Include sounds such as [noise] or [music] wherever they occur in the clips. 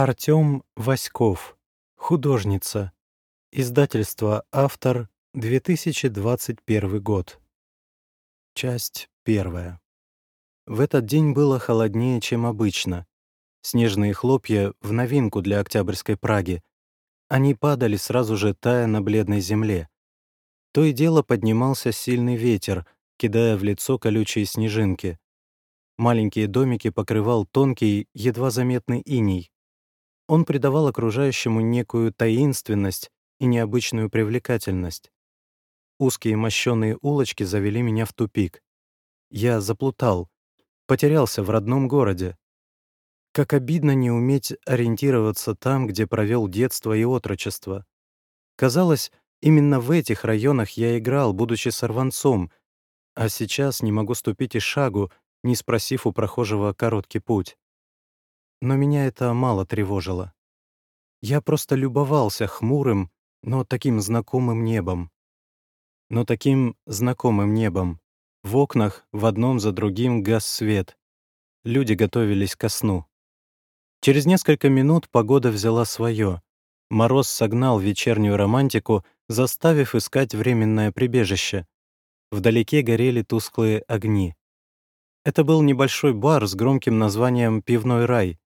Артём Васьков. Художница. Издательство «Автор», 2021 год. Часть первая. В этот день было холоднее, чем обычно. Снежные хлопья в новинку для Октябрьской Праги. Они падали сразу же, тая на бледной земле. То и дело поднимался сильный ветер, кидая в лицо колючие снежинки. Маленькие домики покрывал тонкий, едва заметный иней. Он придавал окружающему некую таинственность и необычную привлекательность. Узкие мощёные улочки завели меня в тупик. Я заплутал, потерялся в родном городе. Как обидно не уметь ориентироваться там, где провел детство и отрочество. Казалось, именно в этих районах я играл, будучи сорванцом, а сейчас не могу ступить и шагу, не спросив у прохожего короткий путь. Но меня это мало тревожило. Я просто любовался хмурым, но таким знакомым небом. Но таким знакомым небом. В окнах в одном за другим гас свет. Люди готовились ко сну. Через несколько минут погода взяла свое. Мороз согнал вечернюю романтику, заставив искать временное прибежище. Вдалеке горели тусклые огни. Это был небольшой бар с громким названием «Пивной рай».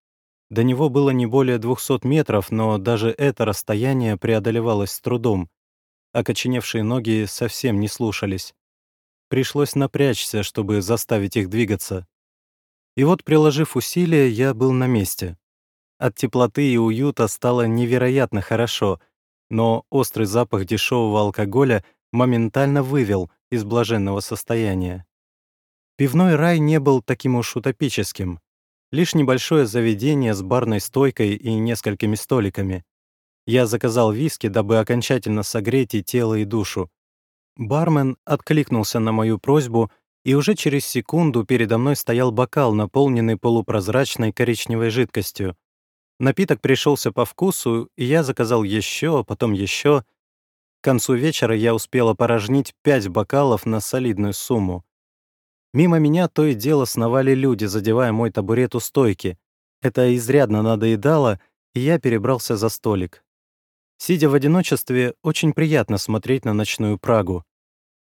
До него было не более 200 метров, но даже это расстояние преодолевалось с трудом. Окоченевшие ноги совсем не слушались. Пришлось напрячься, чтобы заставить их двигаться. И вот, приложив усилия, я был на месте. От теплоты и уюта стало невероятно хорошо, но острый запах дешевого алкоголя моментально вывел из блаженного состояния. Пивной рай не был таким уж утопическим. Лишь небольшое заведение с барной стойкой и несколькими столиками. Я заказал виски, дабы окончательно согреть и тело, и душу. Бармен откликнулся на мою просьбу, и уже через секунду передо мной стоял бокал, наполненный полупрозрачной коричневой жидкостью. Напиток пришелся по вкусу, и я заказал еще, а потом еще. К концу вечера я успел опорожнить пять бокалов на солидную сумму. Мимо меня то и дело сновали люди, задевая мой табурет у стойки. Это изрядно надоедало, и я перебрался за столик. Сидя в одиночестве, очень приятно смотреть на ночную Прагу.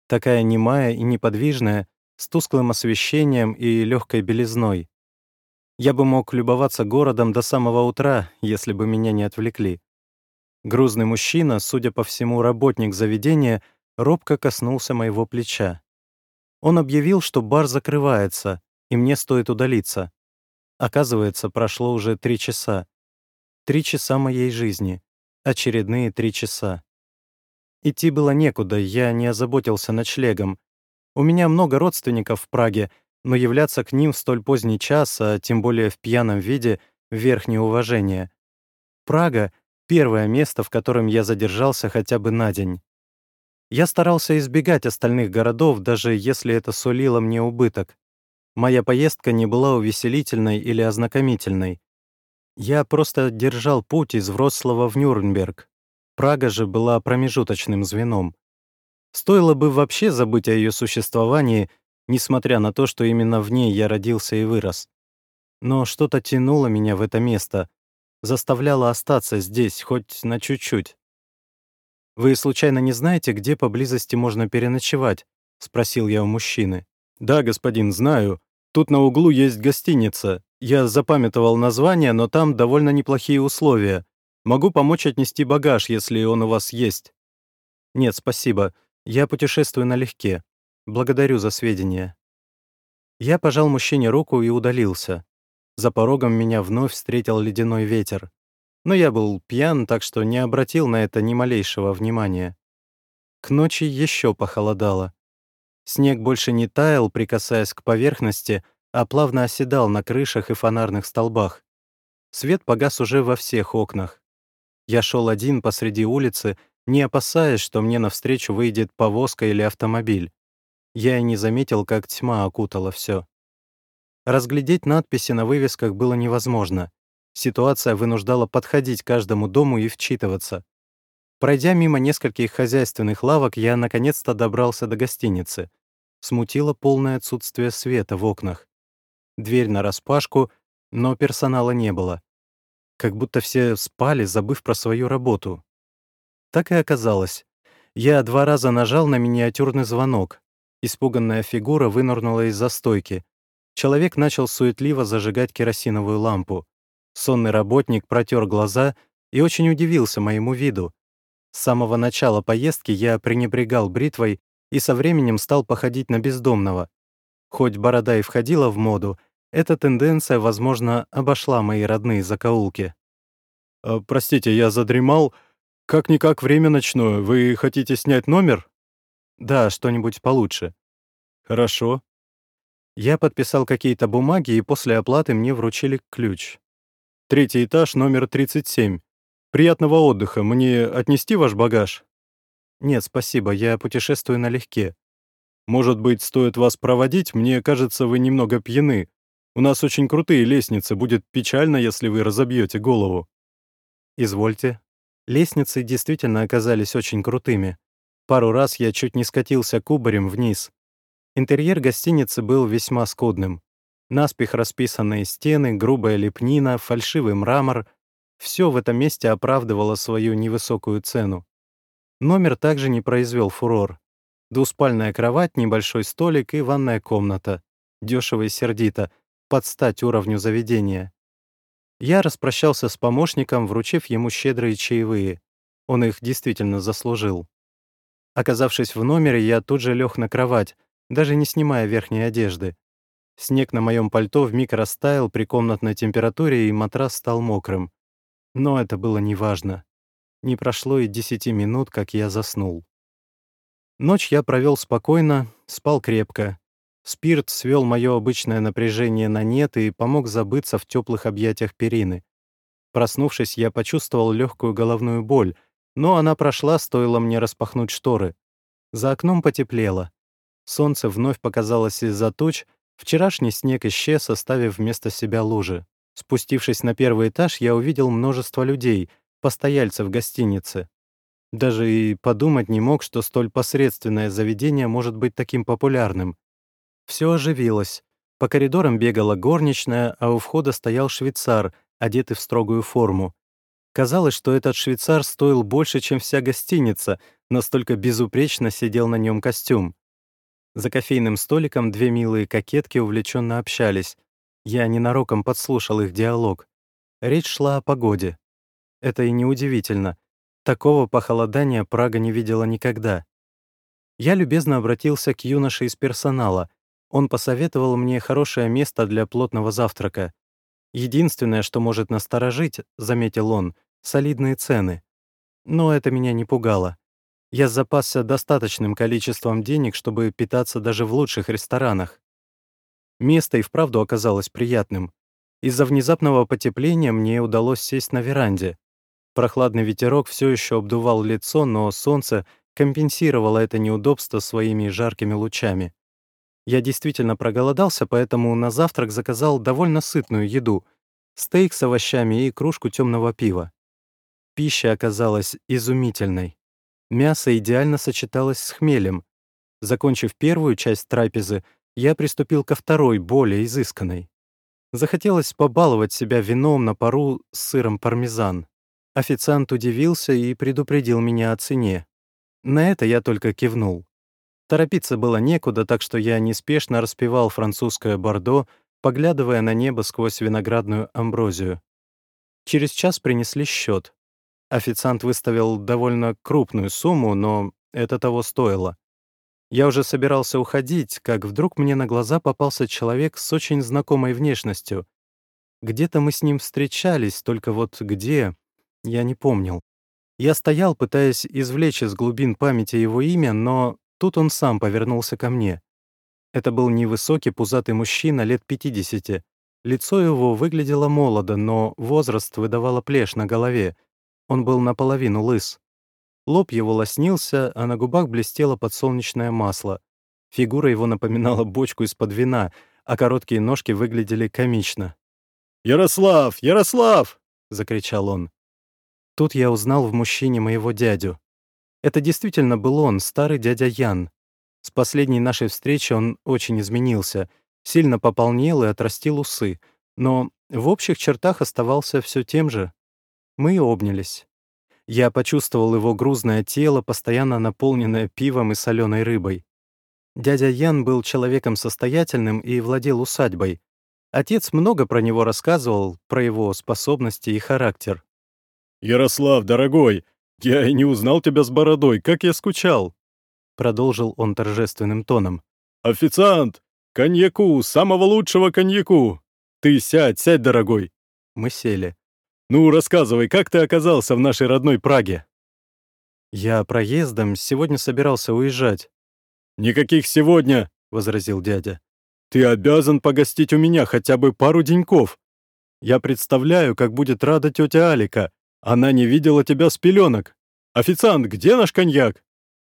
Такая немая и неподвижная, с тусклым освещением и легкой белизной. Я бы мог любоваться городом до самого утра, если бы меня не отвлекли. Грузный мужчина, судя по всему, работник заведения, робко коснулся моего плеча. Он объявил, что бар закрывается, и мне стоит удалиться. Оказывается, прошло уже три часа. Три часа моей жизни. Очередные три часа. Идти было некуда, я не озаботился ночлегом. У меня много родственников в Праге, но являться к ним в столь поздний час, а тем более в пьяном виде, — верхнее уважение. Прага — первое место, в котором я задержался хотя бы на день. Я старался избегать остальных городов, даже если это сулило мне убыток. Моя поездка не была увеселительной или ознакомительной. Я просто держал путь из Вроцлава в Нюрнберг. Прага же была промежуточным звеном. Стоило бы вообще забыть о ее существовании, несмотря на то, что именно в ней я родился и вырос. Но что-то тянуло меня в это место, заставляло остаться здесь хоть на чуть-чуть. «Вы случайно не знаете, где поблизости можно переночевать?» — спросил я у мужчины. «Да, господин, знаю. Тут на углу есть гостиница. Я запамятовал название, но там довольно неплохие условия. Могу помочь отнести багаж, если он у вас есть». «Нет, спасибо. Я путешествую налегке. Благодарю за сведения». Я пожал мужчине руку и удалился. За порогом меня вновь встретил ледяной ветер но я был пьян, так что не обратил на это ни малейшего внимания. К ночи еще похолодало. Снег больше не таял, прикасаясь к поверхности, а плавно оседал на крышах и фонарных столбах. Свет погас уже во всех окнах. Я шел один посреди улицы, не опасаясь, что мне навстречу выйдет повозка или автомобиль. Я и не заметил, как тьма окутала все. Разглядеть надписи на вывесках было невозможно. Ситуация вынуждала подходить к каждому дому и вчитываться. Пройдя мимо нескольких хозяйственных лавок, я наконец-то добрался до гостиницы. Смутило полное отсутствие света в окнах. Дверь нараспашку, но персонала не было. как будто все спали, забыв про свою работу. Так и оказалось. Я два раза нажал на миниатюрный звонок. Испуганная фигура вынырнула из застойки. Человек начал суетливо зажигать керосиновую лампу. Сонный работник протер глаза и очень удивился моему виду. С самого начала поездки я пренебрегал бритвой и со временем стал походить на бездомного. Хоть борода и входила в моду, эта тенденция, возможно, обошла мои родные закоулки. «Э, «Простите, я задремал. Как-никак время ночное. Вы хотите снять номер?» «Да, что-нибудь получше». «Хорошо». Я подписал какие-то бумаги, и после оплаты мне вручили ключ. «Третий этаж, номер 37. Приятного отдыха. Мне отнести ваш багаж?» «Нет, спасибо, я путешествую налегке». «Может быть, стоит вас проводить? Мне кажется, вы немного пьяны. У нас очень крутые лестницы. Будет печально, если вы разобьете голову». «Извольте». Лестницы действительно оказались очень крутыми. Пару раз я чуть не скатился кубарем вниз. Интерьер гостиницы был весьма скудным. Наспех расписанные стены, грубая лепнина, фальшивый мрамор — все в этом месте оправдывало свою невысокую цену. Номер также не произвел фурор. Двуспальная кровать, небольшой столик и ванная комната. Дешево и сердито, под стать уровню заведения. Я распрощался с помощником, вручив ему щедрые чаевые. Он их действительно заслужил. Оказавшись в номере, я тут же лег на кровать, даже не снимая верхней одежды. Снег на моем пальто вмиг растаял при комнатной температуре, и матрас стал мокрым. Но это было неважно. Не прошло и десяти минут, как я заснул. Ночь я провел спокойно, спал крепко. Спирт свел мое обычное напряжение на нет и помог забыться в теплых объятиях перины. Проснувшись, я почувствовал легкую головную боль, но она прошла, стоило мне распахнуть шторы. За окном потеплело. Солнце вновь показалось из-за туч, вчерашний снег исчез, оставив вместо себя лужи. Спустившись на первый этаж, я увидел множество людей, постояльцев гостиницы. Даже и подумать не мог, что столь посредственное заведение может быть таким популярным. Все оживилось. По коридорам бегала горничная, а у входа стоял швейцар, одетый в строгую форму. Казалось, что этот швейцар стоил больше, чем вся гостиница, настолько безупречно сидел на нем костюм. За кофейным столиком две милые кокетки увлеченно общались. Я ненароком подслушал их диалог. Речь шла о погоде. Это и неудивительно. Такого похолодания Прага не видела никогда. Я любезно обратился к юноше из персонала. Он посоветовал мне хорошее место для плотного завтрака. Единственное, что может насторожить, заметил он, солидные цены. Но это меня не пугало. Я запасся достаточным количеством денег, чтобы питаться даже в лучших ресторанах. Место и вправду оказалось приятным. Из-за внезапного потепления мне удалось сесть на веранде. Прохладный ветерок все еще обдувал лицо, но солнце компенсировало это неудобство своими жаркими лучами. Я действительно проголодался, поэтому на завтрак заказал довольно сытную еду — стейк с овощами и кружку темного пива. Пища оказалась изумительной. Мясо идеально сочеталось с хмелем. Закончив первую часть трапезы, я приступил ко второй, более изысканной. Захотелось побаловать себя вином на пару с сыром пармезан. Официант удивился и предупредил меня о цене. На это я только кивнул. Торопиться было некуда, так что я неспешно распевал французское бордо, поглядывая на небо сквозь виноградную амброзию. Через час принесли счет. Официант выставил довольно крупную сумму, но это того стоило. Я уже собирался уходить, как вдруг мне на глаза попался человек с очень знакомой внешностью. Где-то мы с ним встречались, только вот где, я не помнил. Я стоял, пытаясь извлечь из глубин памяти его имя, но тут он сам повернулся ко мне. Это был невысокий пузатый мужчина лет 50. Лицо его выглядело молодо, но возраст выдавало плешь на голове. Он был наполовину лыс. Лоб его лоснился, а на губах блестело подсолнечное масло. Фигура его напоминала бочку из-под вина, а короткие ножки выглядели комично. «Ярослав! Ярослав!» — закричал он. Тут я узнал в мужчине моего дядю. Это действительно был он, старый дядя Ян. С последней нашей встречи он очень изменился, сильно пополнел и отрастил усы, но в общих чертах оставался все тем же. Мы обнялись. Я почувствовал его грузное тело, постоянно наполненное пивом и соленой рыбой. Дядя Ян был человеком состоятельным и владел усадьбой. Отец много про него рассказывал, про его способности и характер. «Ярослав, дорогой, я и не узнал тебя с бородой, как я скучал!» Продолжил он торжественным тоном. «Официант! Коньяку, самого лучшего коньяку! Ты сядь, сядь, дорогой!» Мы сели. «Ну, рассказывай, как ты оказался в нашей родной Праге?» «Я проездом сегодня собирался уезжать». «Никаких сегодня!» — возразил дядя. «Ты обязан погостить у меня хотя бы пару деньков. Я представляю, как будет рада тетя Алика. Она не видела тебя с пеленок. Официант, где наш коньяк?»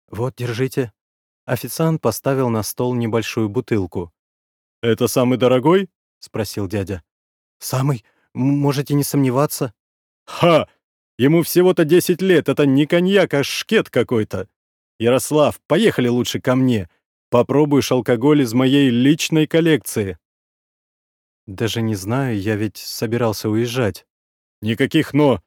«Вот, держите». Официант поставил на стол небольшую бутылку. «Это самый дорогой?» — спросил дядя. «Самый. Можете не сомневаться». «Ха! Ему всего-то 10 лет. Это не коньяк, а шкет какой-то. Ярослав, поехали лучше ко мне. Попробуешь алкоголь из моей личной коллекции». «Даже не знаю, я ведь собирался уезжать». «Никаких «но».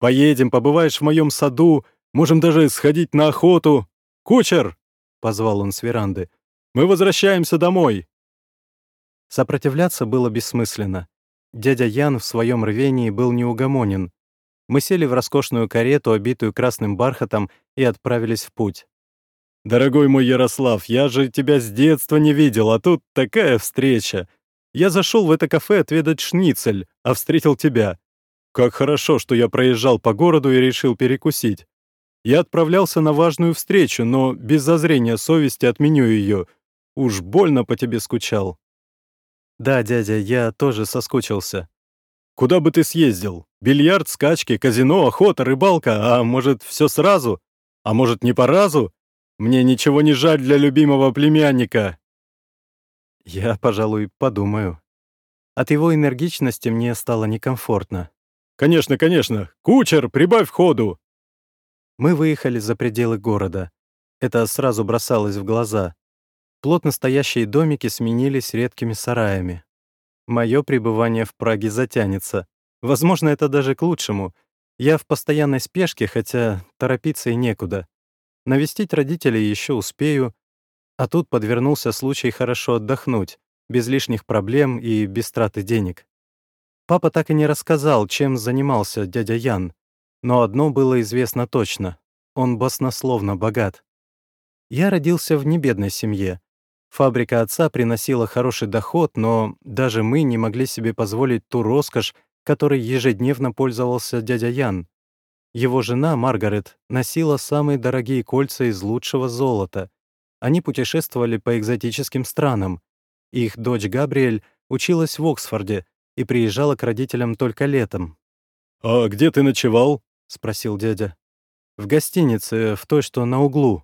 Поедем, побываешь в моем саду, можем даже сходить на охоту. Кучер!» — позвал он с веранды. «Мы возвращаемся домой». Сопротивляться было бессмысленно. Дядя Ян в своем рвении был неугомонен. Мы сели в роскошную карету, обитую красным бархатом, и отправились в путь. «Дорогой мой Ярослав, я же тебя с детства не видел, а тут такая встреча. Я зашел в это кафе отведать шницель, а встретил тебя. Как хорошо, что я проезжал по городу и решил перекусить. Я отправлялся на важную встречу, но без зазрения совести отменю ее. Уж больно по тебе скучал». «Да, дядя, я тоже соскучился». «Куда бы ты съездил? Бильярд, скачки, казино, охота, рыбалка, а может, все сразу? А может, не по разу? Мне ничего не жаль для любимого племянника». «Я, пожалуй, подумаю». От его энергичности мне стало некомфортно. «Конечно, конечно! Кучер, прибавь ходу!» Мы выехали за пределы города. Это сразу бросалось в глаза. Плотно стоящие домики сменились редкими сараями. Мое пребывание в Праге затянется. Возможно, это даже к лучшему. Я в постоянной спешке, хотя торопиться и некуда. Навестить родителей еще успею, а тут подвернулся случай хорошо отдохнуть, без лишних проблем и без траты денег. Папа так и не рассказал, чем занимался дядя Ян, но одно было известно точно — он баснословно богат. Я родился в небедной семье. Фабрика отца приносила хороший доход, но даже мы не могли себе позволить ту роскошь, которой ежедневно пользовался дядя Ян. Его жена, Маргарет, носила самые дорогие кольца из лучшего золота. Они путешествовали по экзотическим странам. Их дочь Габриэль училась в Оксфорде, и приезжала к родителям только летом. «А где ты ночевал?» — спросил дядя. «В гостинице, в той, что на углу».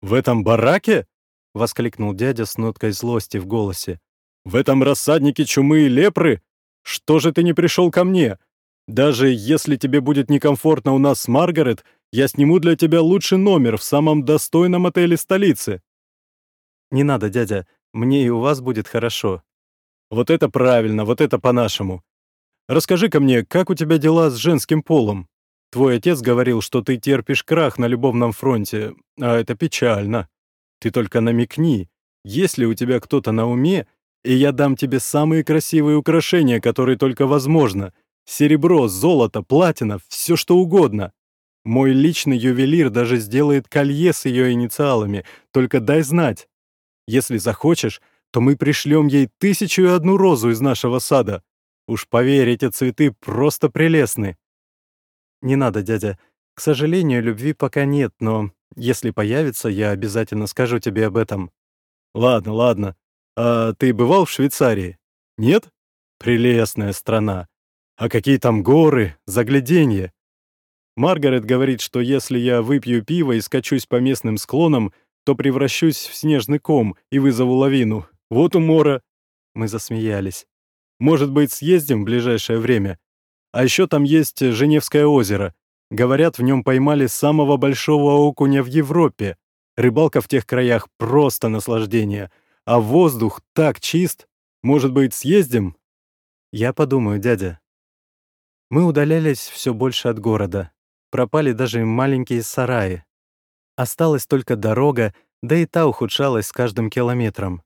«В этом бараке?» — воскликнул дядя с ноткой злости в голосе. «В этом рассаднике чумы и лепры? Что же ты не пришел ко мне? Даже если тебе будет некомфортно у нас с Маргарет, я сниму для тебя лучший номер в самом достойном отеле столицы». «Не надо, дядя, мне и у вас будет хорошо. Вот это правильно, вот это по-нашему. Расскажи-ка мне, как у тебя дела с женским полом? Твой отец говорил, что ты терпишь крах на любовном фронте, а это печально. Ты только намекни, есть ли у тебя кто-то на уме, и я дам тебе самые красивые украшения, которые только возможно. Серебро, золото, платина, все что угодно. Мой личный ювелир даже сделает колье с ее инициалами, только дай знать. Если захочешь, то мы пришлем ей тысячу и одну розу из нашего сада. Уж поверь, эти цветы просто прелестны». «Не надо, дядя. К сожалению, любви пока нет, но если появится, я обязательно скажу тебе об этом». «Ладно, ладно. А ты бывал в Швейцарии? Нет? Прелестная страна. А какие там горы, загляденье. Маргарет говорит, что если я выпью пиво и скачусь по местным склонам, то превращусь в снежный ком и вызову лавину. Вот умора!» Мы засмеялись. «Может быть, съездим в ближайшее время? А еще там есть Женевское озеро. Говорят, в нем поймали самого большого окуня в Европе. Рыбалка в тех краях — просто наслаждение. А воздух так чист. Может быть, съездим?» «Я подумаю, дядя». Мы удалялись все больше от города. Пропали даже маленькие сараи. Осталась только дорога, да и та ухудшалась с каждым километром.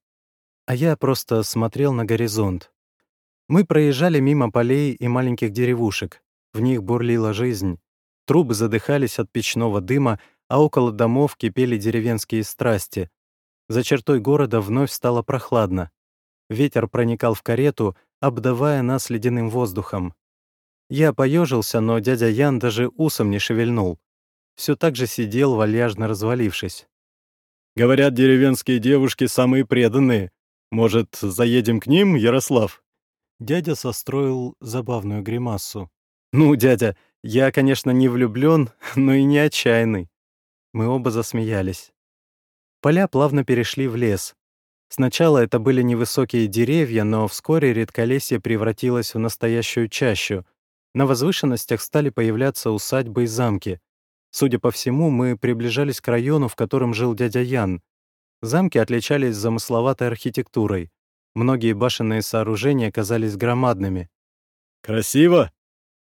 А я просто смотрел на горизонт. Мы проезжали мимо полей и маленьких деревушек. В них бурлила жизнь. Трубы задыхались от печного дыма, а около домов кипели деревенские страсти. За чертой города вновь стало прохладно. Ветер проникал в карету, обдавая нас ледяным воздухом. Я поежился, но дядя Ян даже усом не шевельнул. Все так же сидел, вальяжно развалившись. «Говорят, деревенские девушки самые преданные. Может, заедем к ним, Ярослав?» Дядя состроил забавную гримасу. «Ну, дядя, я, конечно, не влюблен, [laughs] но и не отчаянный». Мы оба засмеялись. Поля плавно перешли в лес. Сначала это были невысокие деревья, но вскоре редколесье превратилось в настоящую чащу. На возвышенностях стали появляться усадьбы и замки. Судя по всему, мы приближались к району, в котором жил дядя Ян. Замки отличались замысловатой архитектурой. Многие башенные сооружения казались громадными. «Красиво?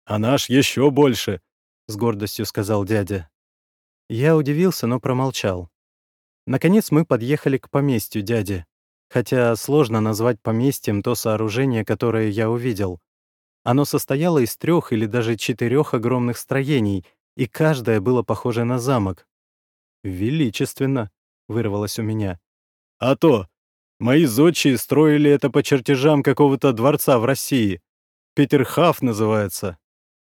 А наш еще больше», — с гордостью сказал дядя. Я удивился, но промолчал. Наконец мы подъехали к поместью дяди. Хотя сложно назвать поместьем то сооружение, которое я увидел. Оно состояло из трех или даже четырех огромных строений, и каждое было похоже на замок. «Величественно», — вырвалось у меня. «А то! Мои зодчие строили это по чертежам какого-то дворца в России. Петерхаф называется».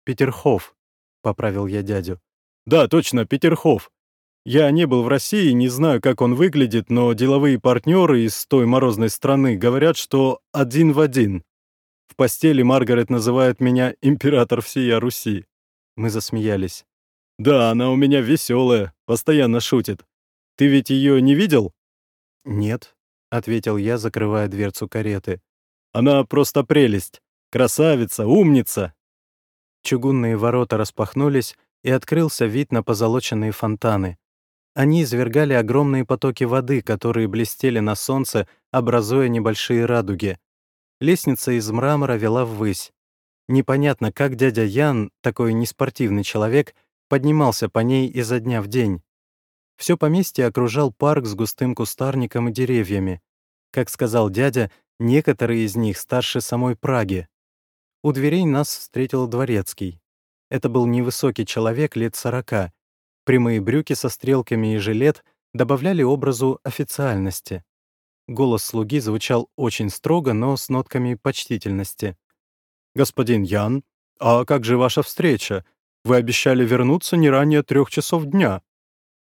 «Петерхоф», — поправил я дядю. «Да, точно, Петерхоф. Я не был в России, не знаю, как он выглядит, но деловые партнеры из той морозной страны говорят, что один в один. В постели Маргарет называет меня император всея Руси». Мы засмеялись. «Да, она у меня веселая, постоянно шутит. Ты ведь ее не видел?» «Нет», — ответил я, закрывая дверцу кареты. «Она просто прелесть. Красавица, умница!» Чугунные ворота распахнулись, и открылся вид на позолоченные фонтаны. Они извергали огромные потоки воды, которые блестели на солнце, образуя небольшие радуги. Лестница из мрамора вела ввысь. Непонятно, как дядя Ян, такой неспортивный человек, поднимался по ней изо дня в день. Все поместье окружал парк с густым кустарником и деревьями. Как сказал дядя, некоторые из них старше самой Праги. У дверей нас встретил дворецкий. Это был невысокий человек лет сорока. Прямые брюки со стрелками и жилет добавляли образу официальности. Голос слуги звучал очень строго, но с нотками почтительности. «Господин Ян, а как же ваша встреча? Вы обещали вернуться не ранее трех часов дня».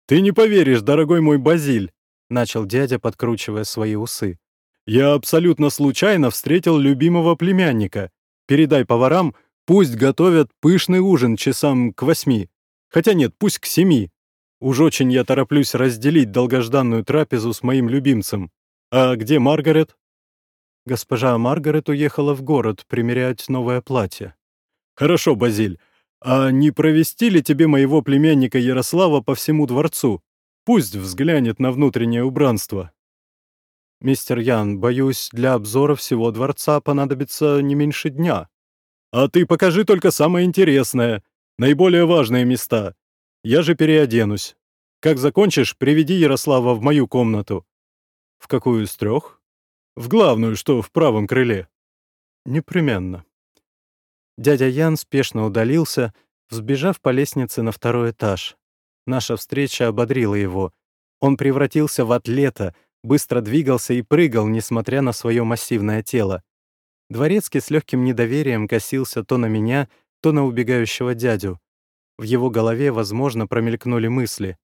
«Ты не поверишь, дорогой мой Базиль», — начал дядя, подкручивая свои усы. «Я абсолютно случайно встретил любимого племянника. Передай поварам, пусть готовят пышный ужин часам к восьми. Хотя нет, пусть к семи. Уж очень я тороплюсь разделить долгожданную трапезу с моим любимцем. А где Маргарет?» Госпожа Маргарет уехала в город примерять новое платье. «Хорошо, Базиль. «А не провести ли тебе моего племянника Ярослава по всему дворцу? Пусть взглянет на внутреннее убранство». «Мистер Ян, боюсь, для обзора всего дворца понадобится не меньше дня». «А ты покажи только самое интересное, наиболее важные места. Я же переоденусь. Как закончишь, приведи Ярослава в мою комнату». «В какую из трех?» «В главную, что в правом крыле». «Непременно». Дядя Ян спешно удалился, взбежав по лестнице на второй этаж. Наша встреча ободрила его. Он превратился в атлета, быстро двигался и прыгал, несмотря на свое массивное тело. Дворецкий с легким недоверием косился то на меня, то на убегающего дядю. В его голове, возможно, промелькнули мысли.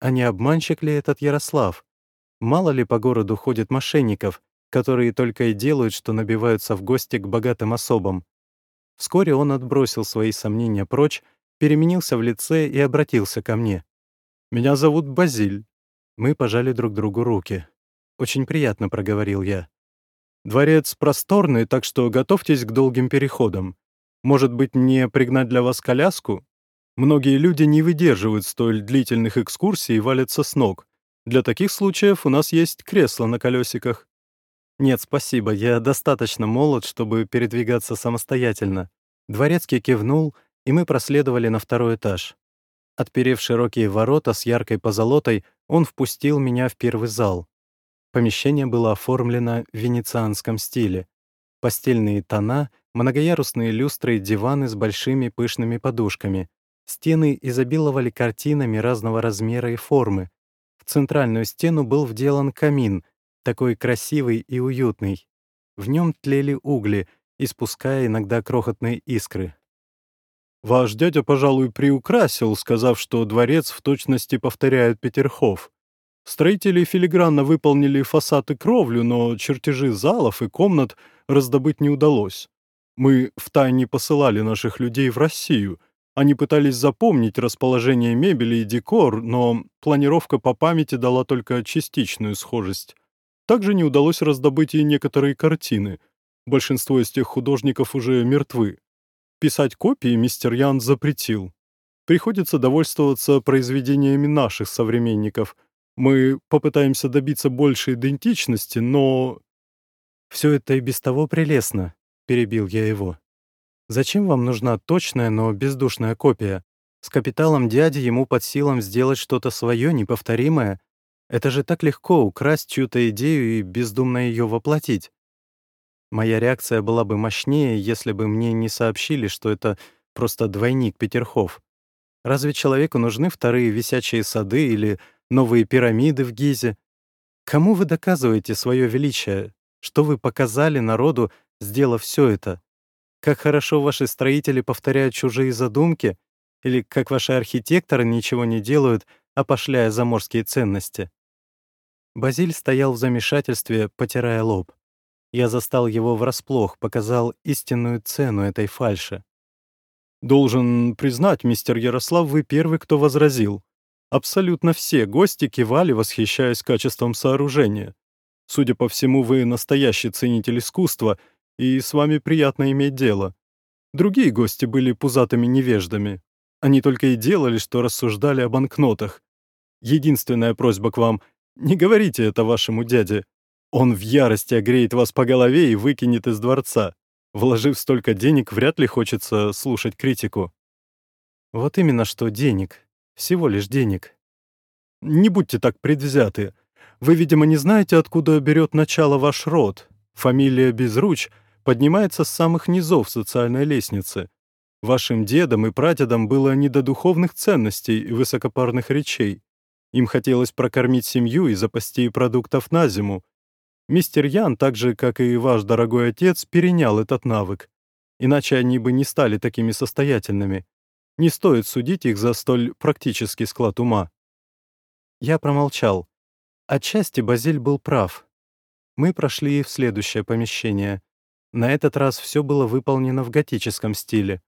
А не обманщик ли этот Ярослав? Мало ли по городу ходит мошенников, которые только и делают, что набиваются в гости к богатым особам. Вскоре он отбросил свои сомнения прочь, переменился в лице и обратился ко мне. «Меня зовут Базиль». Мы пожали друг другу руки. «Очень приятно», — проговорил я. «Дворец просторный, так что готовьтесь к долгим переходам. Может быть, мне пригнать для вас коляску? Многие люди не выдерживают столь длительных экскурсий и валятся с ног. Для таких случаев у нас есть кресло на колесиках». «Нет, спасибо, я достаточно молод, чтобы передвигаться самостоятельно». Дворецкий кивнул, и мы проследовали на второй этаж. Отперев широкие ворота с яркой позолотой, он впустил меня в первый зал. Помещение было оформлено в венецианском стиле. Постельные тона, многоярусные люстры и диваны с большими пышными подушками. Стены изобиловали картинами разного размера и формы. В центральную стену был вделан камин, такой красивый и уютный. В нем тлели угли, испуская иногда крохотные искры. «Ваш дядя, пожалуй, приукрасил, сказав, что дворец в точности повторяет Петерхов. Строители филигранно выполнили фасад и кровлю, но чертежи залов и комнат раздобыть не удалось. Мы втайне посылали наших людей в Россию. Они пытались запомнить расположение мебели и декор, но планировка по памяти дала только частичную схожесть. Также не удалось раздобыть и некоторые картины. Большинство из тех художников уже мертвы. Писать копии мистер Ян запретил. Приходится довольствоваться произведениями наших современников — мы попытаемся добиться большей идентичности, но...» «Все это и без того прелестно», — перебил я его. «Зачем вам нужна точная, но бездушная копия? С капиталом дяди ему под силам сделать что-то свое, неповторимое. Это же так легко украсть чью-то идею и бездумно ее воплотить. Моя реакция была бы мощнее, если бы мне не сообщили, что это просто двойник Петерхов. Разве человеку нужны вторые висячие сады или новые пирамиды в Гизе. Кому вы доказываете свое величие? Что вы показали народу, сделав все это? Как хорошо ваши строители повторяют чужие задумки? Или как ваши архитекторы ничего не делают, опошляя заморские ценности? Базиль стоял в замешательстве, потирая лоб. Я застал его врасплох, показал истинную цену этой фальши. «Должен признать, мистер Ярослав, вы первый, кто возразил. Абсолютно все гости кивали, восхищаясь качеством сооружения. Судя по всему, вы настоящий ценитель искусства, и с вами приятно иметь дело. Другие гости были пузатыми невеждами. Они только и делали, что рассуждали о банкнотах. Единственная просьба к вам — не говорите это вашему дяде. Он в ярости огреет вас по голове и выкинет из дворца. Вложив столько денег, вряд ли хочется слушать критику. Вот именно что денег. Всего лишь денег. Не будьте так предвзяты. Вы, видимо, не знаете, откуда берет начало ваш род. Фамилия Безруч поднимается с самых низов социальной лестницы. Вашим дедам и прадедам было не до духовных ценностей и высокопарных речей. Им хотелось прокормить семью и запасти продуктов на зиму. Мистер Ян, так же, как и ваш дорогой отец, перенял этот навык. Иначе они бы не стали такими состоятельными. Не стоит судить их за столь практический склад ума. Я промолчал. Отчасти Базиль был прав. Мы прошли в следующее помещение. На этот раз все было выполнено в готическом стиле.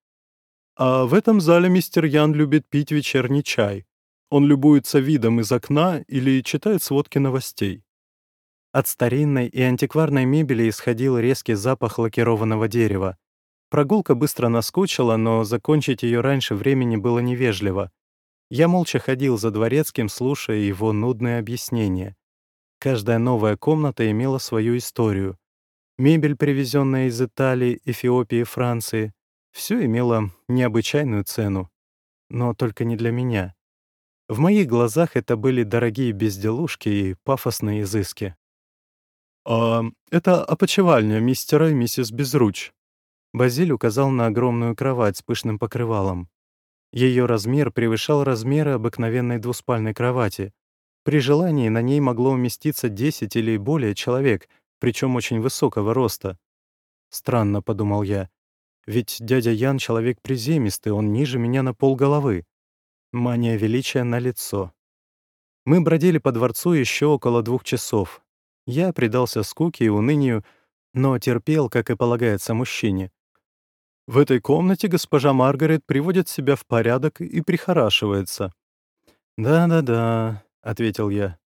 А в этом зале мистер Ян любит пить вечерний чай. Он любуется видом из окна или читает сводки новостей. От старинной и антикварной мебели исходил резкий запах лакированного дерева. Прогулка быстро наскучила, но закончить ее раньше времени было невежливо. Я молча ходил за дворецким, слушая его нудные объяснения. Каждая новая комната имела свою историю. Мебель, привезенная из Италии, Эфиопии, Франции, все имело необычайную цену. Но только не для меня. В моих глазах это были дорогие безделушки и пафосные изыски. «А это опочивальня мистера и миссис Безруч», Базиль указал на огромную кровать с пышным покрывалом. Ее размер превышал размеры обыкновенной двуспальной кровати. При желании на ней могло уместиться 10 или более человек, причем очень высокого роста. «Странно», — подумал я, — «ведь дядя Ян — человек приземистый, он ниже меня на полголовы. Мания величия на лицо. Мы бродили по дворцу еще около двух часов. Я предался скуке и унынию, но терпел, как и полагается мужчине. В этой комнате госпожа Маргарет приводит себя в порядок и прихорашивается. «Да-да-да», — ответил я.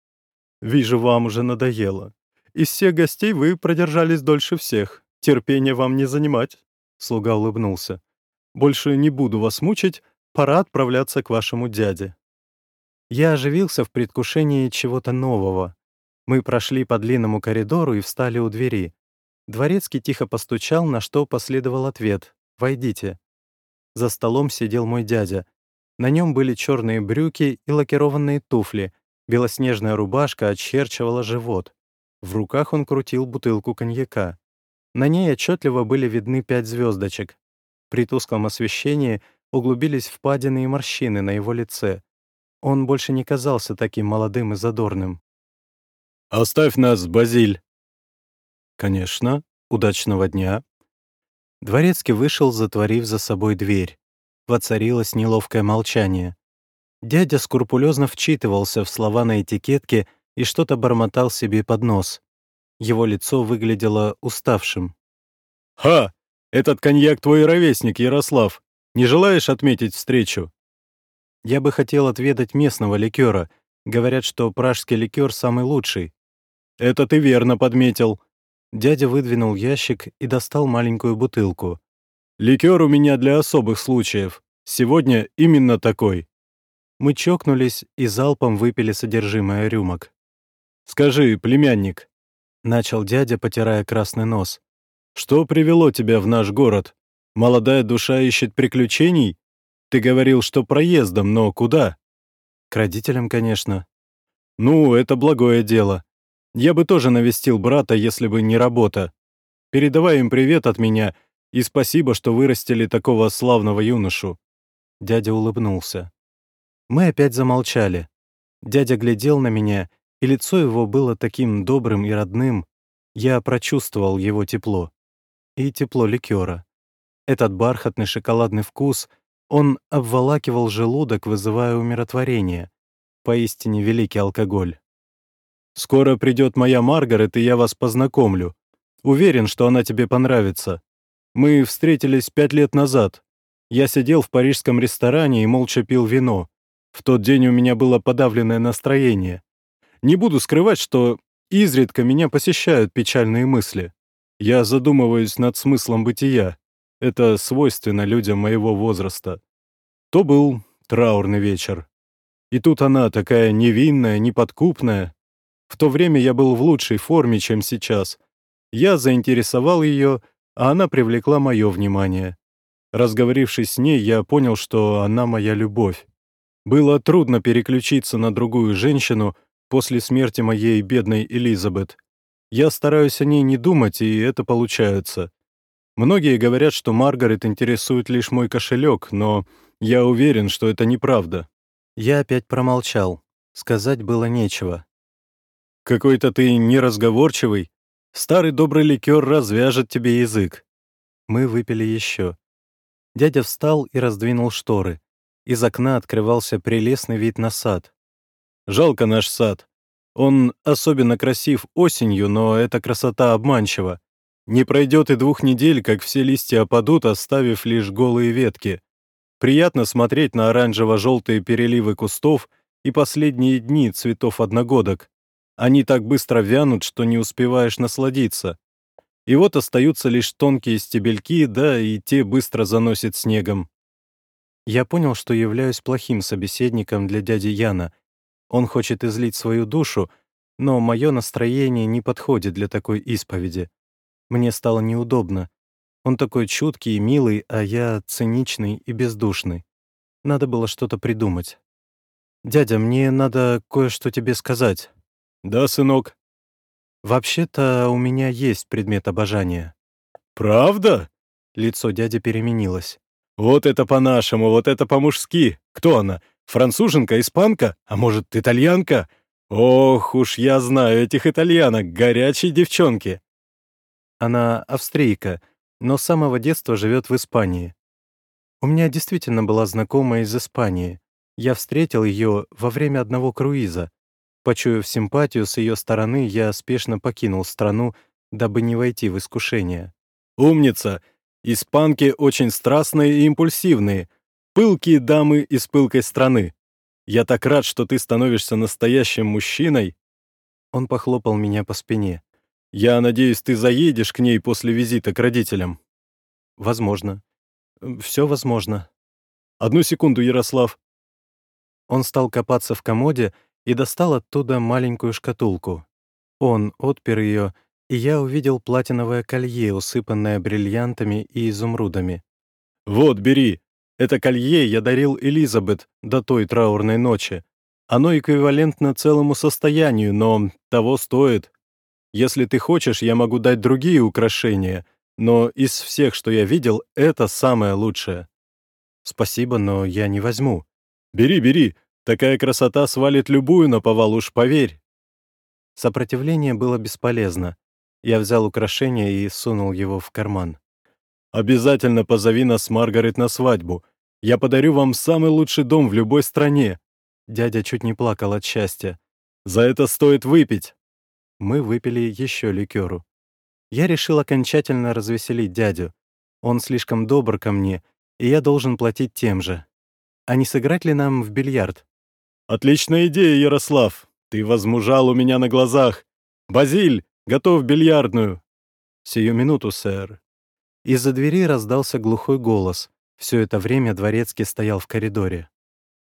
«Вижу, вам уже надоело. Из всех гостей вы продержались дольше всех. Терпение вам не занимать», — слуга улыбнулся. «Больше не буду вас мучить, пора отправляться к вашему дяде». Я оживился в предвкушении чего-то нового. Мы прошли по длинному коридору и встали у двери. Дворецкий тихо постучал, на что последовал ответ «Войдите». За столом сидел мой дядя. На нем были черные брюки и лакированные туфли, белоснежная рубашка очерчивала живот. В руках он крутил бутылку коньяка. На ней отчетливо были видны пять звездочек. При тусклом освещении углубились впадины и морщины на его лице. Он больше не казался таким молодым и задорным. «Оставь нас, Базиль!» «Конечно. Удачного дня!» Дворецкий вышел, затворив за собой дверь. Воцарилось неловкое молчание. Дядя скрупулезно вчитывался в слова на этикетке и что-то бормотал себе под нос. Его лицо выглядело уставшим. «Ха! Этот коньяк твой ровесник, Ярослав. Не желаешь отметить встречу?» «Я бы хотел отведать местного ликера. Говорят, что пражский ликер самый лучший». «Это ты верно подметил». Дядя выдвинул ящик и достал маленькую бутылку. «Ликер у меня для особых случаев. Сегодня именно такой». Мы чокнулись и залпом выпили содержимое рюмок. «Скажи, племянник», — начал дядя, потирая красный нос, «что привело тебя в наш город? Молодая душа ищет приключений? Ты говорил, что проездом, но куда?» «К родителям, конечно». «Ну, это благое дело. Я бы тоже навестил брата, если бы не работа. Передавай им привет от меня и спасибо, что вырастили такого славного юношу». Дядя улыбнулся. Мы опять замолчали. Дядя глядел на меня, и лицо его было таким добрым и родным. Я прочувствовал его тепло. И тепло ликера. Этот бархатный шоколадный вкус, он обволакивал желудок, вызывая умиротворение. Поистине великий алкоголь. «Скоро придет моя Маргарет, и я вас познакомлю. Уверен, что она тебе понравится. Мы встретились пять лет назад. Я сидел в парижском ресторане и молча пил вино. В тот день у меня было подавленное настроение. Не буду скрывать, что изредка меня посещают печальные мысли. Я задумываюсь над смыслом бытия. Это свойственно людям моего возраста. То был траурный вечер. И тут она такая невинная, неподкупная. В то время я был в лучшей форме, чем сейчас. Я заинтересовал ее, а она привлекла мое внимание. Разговорившись с ней, я понял, что она моя любовь. Было трудно переключиться на другую женщину после смерти моей бедной Элизабет. Я стараюсь о ней не думать, и это получается. Многие говорят, что Маргарет интересует лишь мой кошелек, но я уверен, что это неправда. Я опять промолчал. Сказать было нечего. «Какой-то ты неразговорчивый. Старый добрый ликер развяжет тебе язык». Мы выпили еще. Дядя встал и раздвинул шторы. Из окна открывался прелестный вид на сад. «Жалко наш сад. Он особенно красив осенью, но эта красота обманчива. Не пройдет и двух недель, как все листья опадут, оставив лишь голые ветки. Приятно смотреть на оранжево-желтые переливы кустов и последние дни цветов одногодок. Они так быстро вянут, что не успеваешь насладиться. И вот остаются лишь тонкие стебельки, да и те быстро заносит снегом. Я понял, что являюсь плохим собеседником для дяди Яна. Он хочет излить свою душу, но мое настроение не подходит для такой исповеди. Мне стало неудобно. Он такой чуткий и милый, а я циничный и бездушный. Надо было что-то придумать. «Дядя, мне надо кое-что тебе сказать». «Да, сынок». «Вообще-то у меня есть предмет обожания». «Правда?» Лицо дяди переменилось. Вот это по-нашему, вот это по-мужски. Кто она? Француженка, испанка? А может, итальянка? Ох уж я знаю этих итальянок, горячие девчонки. Она австрийка, но с самого детства живет в Испании. У меня действительно была знакомая из Испании. Я встретил ее во время одного круиза. Почуяв симпатию с ее стороны, я спешно покинул страну, дабы не войти в искушение. «Умница! Испанки очень страстные и импульсивные, пылкие дамы из пылкой страны. Я так рад, что ты становишься настоящим мужчиной». Он похлопал меня по спине. «Я надеюсь, ты заедешь к ней после визита к родителям?» «Возможно. Все возможно». «Одну секунду, Ярослав». Он стал копаться в комоде и достал оттуда маленькую шкатулку. Он отпер ее, и я увидел платиновое колье, усыпанное бриллиантами и изумрудами. «Вот, бери. Это колье я дарил Элизабет до той траурной ночи. Оно эквивалентно целому состоянию, но того стоит. Если ты хочешь, я могу дать другие украшения, но из всех, что я видел, это самое лучшее». «Спасибо, но я не возьму». «Бери, бери. Такая красота свалит любую на повал, уж поверь». Сопротивление было бесполезно. Я взял украшение и сунул его в карман. «Обязательно позови нас Маргарет на свадьбу. Я подарю вам самый лучший дом в любой стране». Дядя чуть не плакал от счастья. «За это стоит выпить». Мы выпили еще ликеру. Я решил окончательно развеселить дядю. Он слишком добр ко мне, и я должен платить тем же. А не сыграть ли нам в бильярд? «Отличная идея, Ярослав. Ты возмужал у меня на глазах. Базиль, готов бильярдную». «Сию минуту, сэр». Из-за двери раздался глухой голос. Все это время дворецкий стоял в коридоре.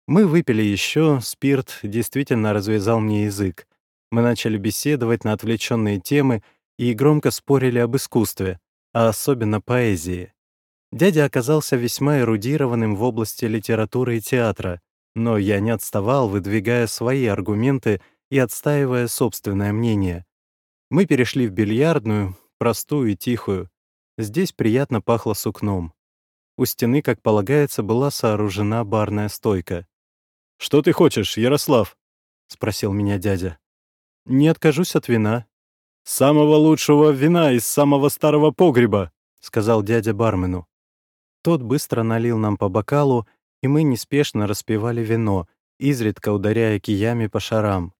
Мы выпили еще, спирт действительно развязал мне язык. Мы начали беседовать на отвлеченные темы и громко спорили об искусстве, а особенно поэзии. Дядя оказался весьма эрудированным в области литературы и театра, но я не отставал, выдвигая свои аргументы и отстаивая собственное мнение. Мы перешли в бильярдную, простую и тихую. Здесь приятно пахло сукном. У стены, как полагается, была сооружена барная стойка. «Что ты хочешь, Ярослав?» — спросил меня дядя. «Не откажусь от вина». «Самого лучшего вина из самого старого погреба», — сказал дядя бармену. Тот быстро налил нам по бокалу, и мы неспешно распивали вино, изредка ударяя киями по шарам.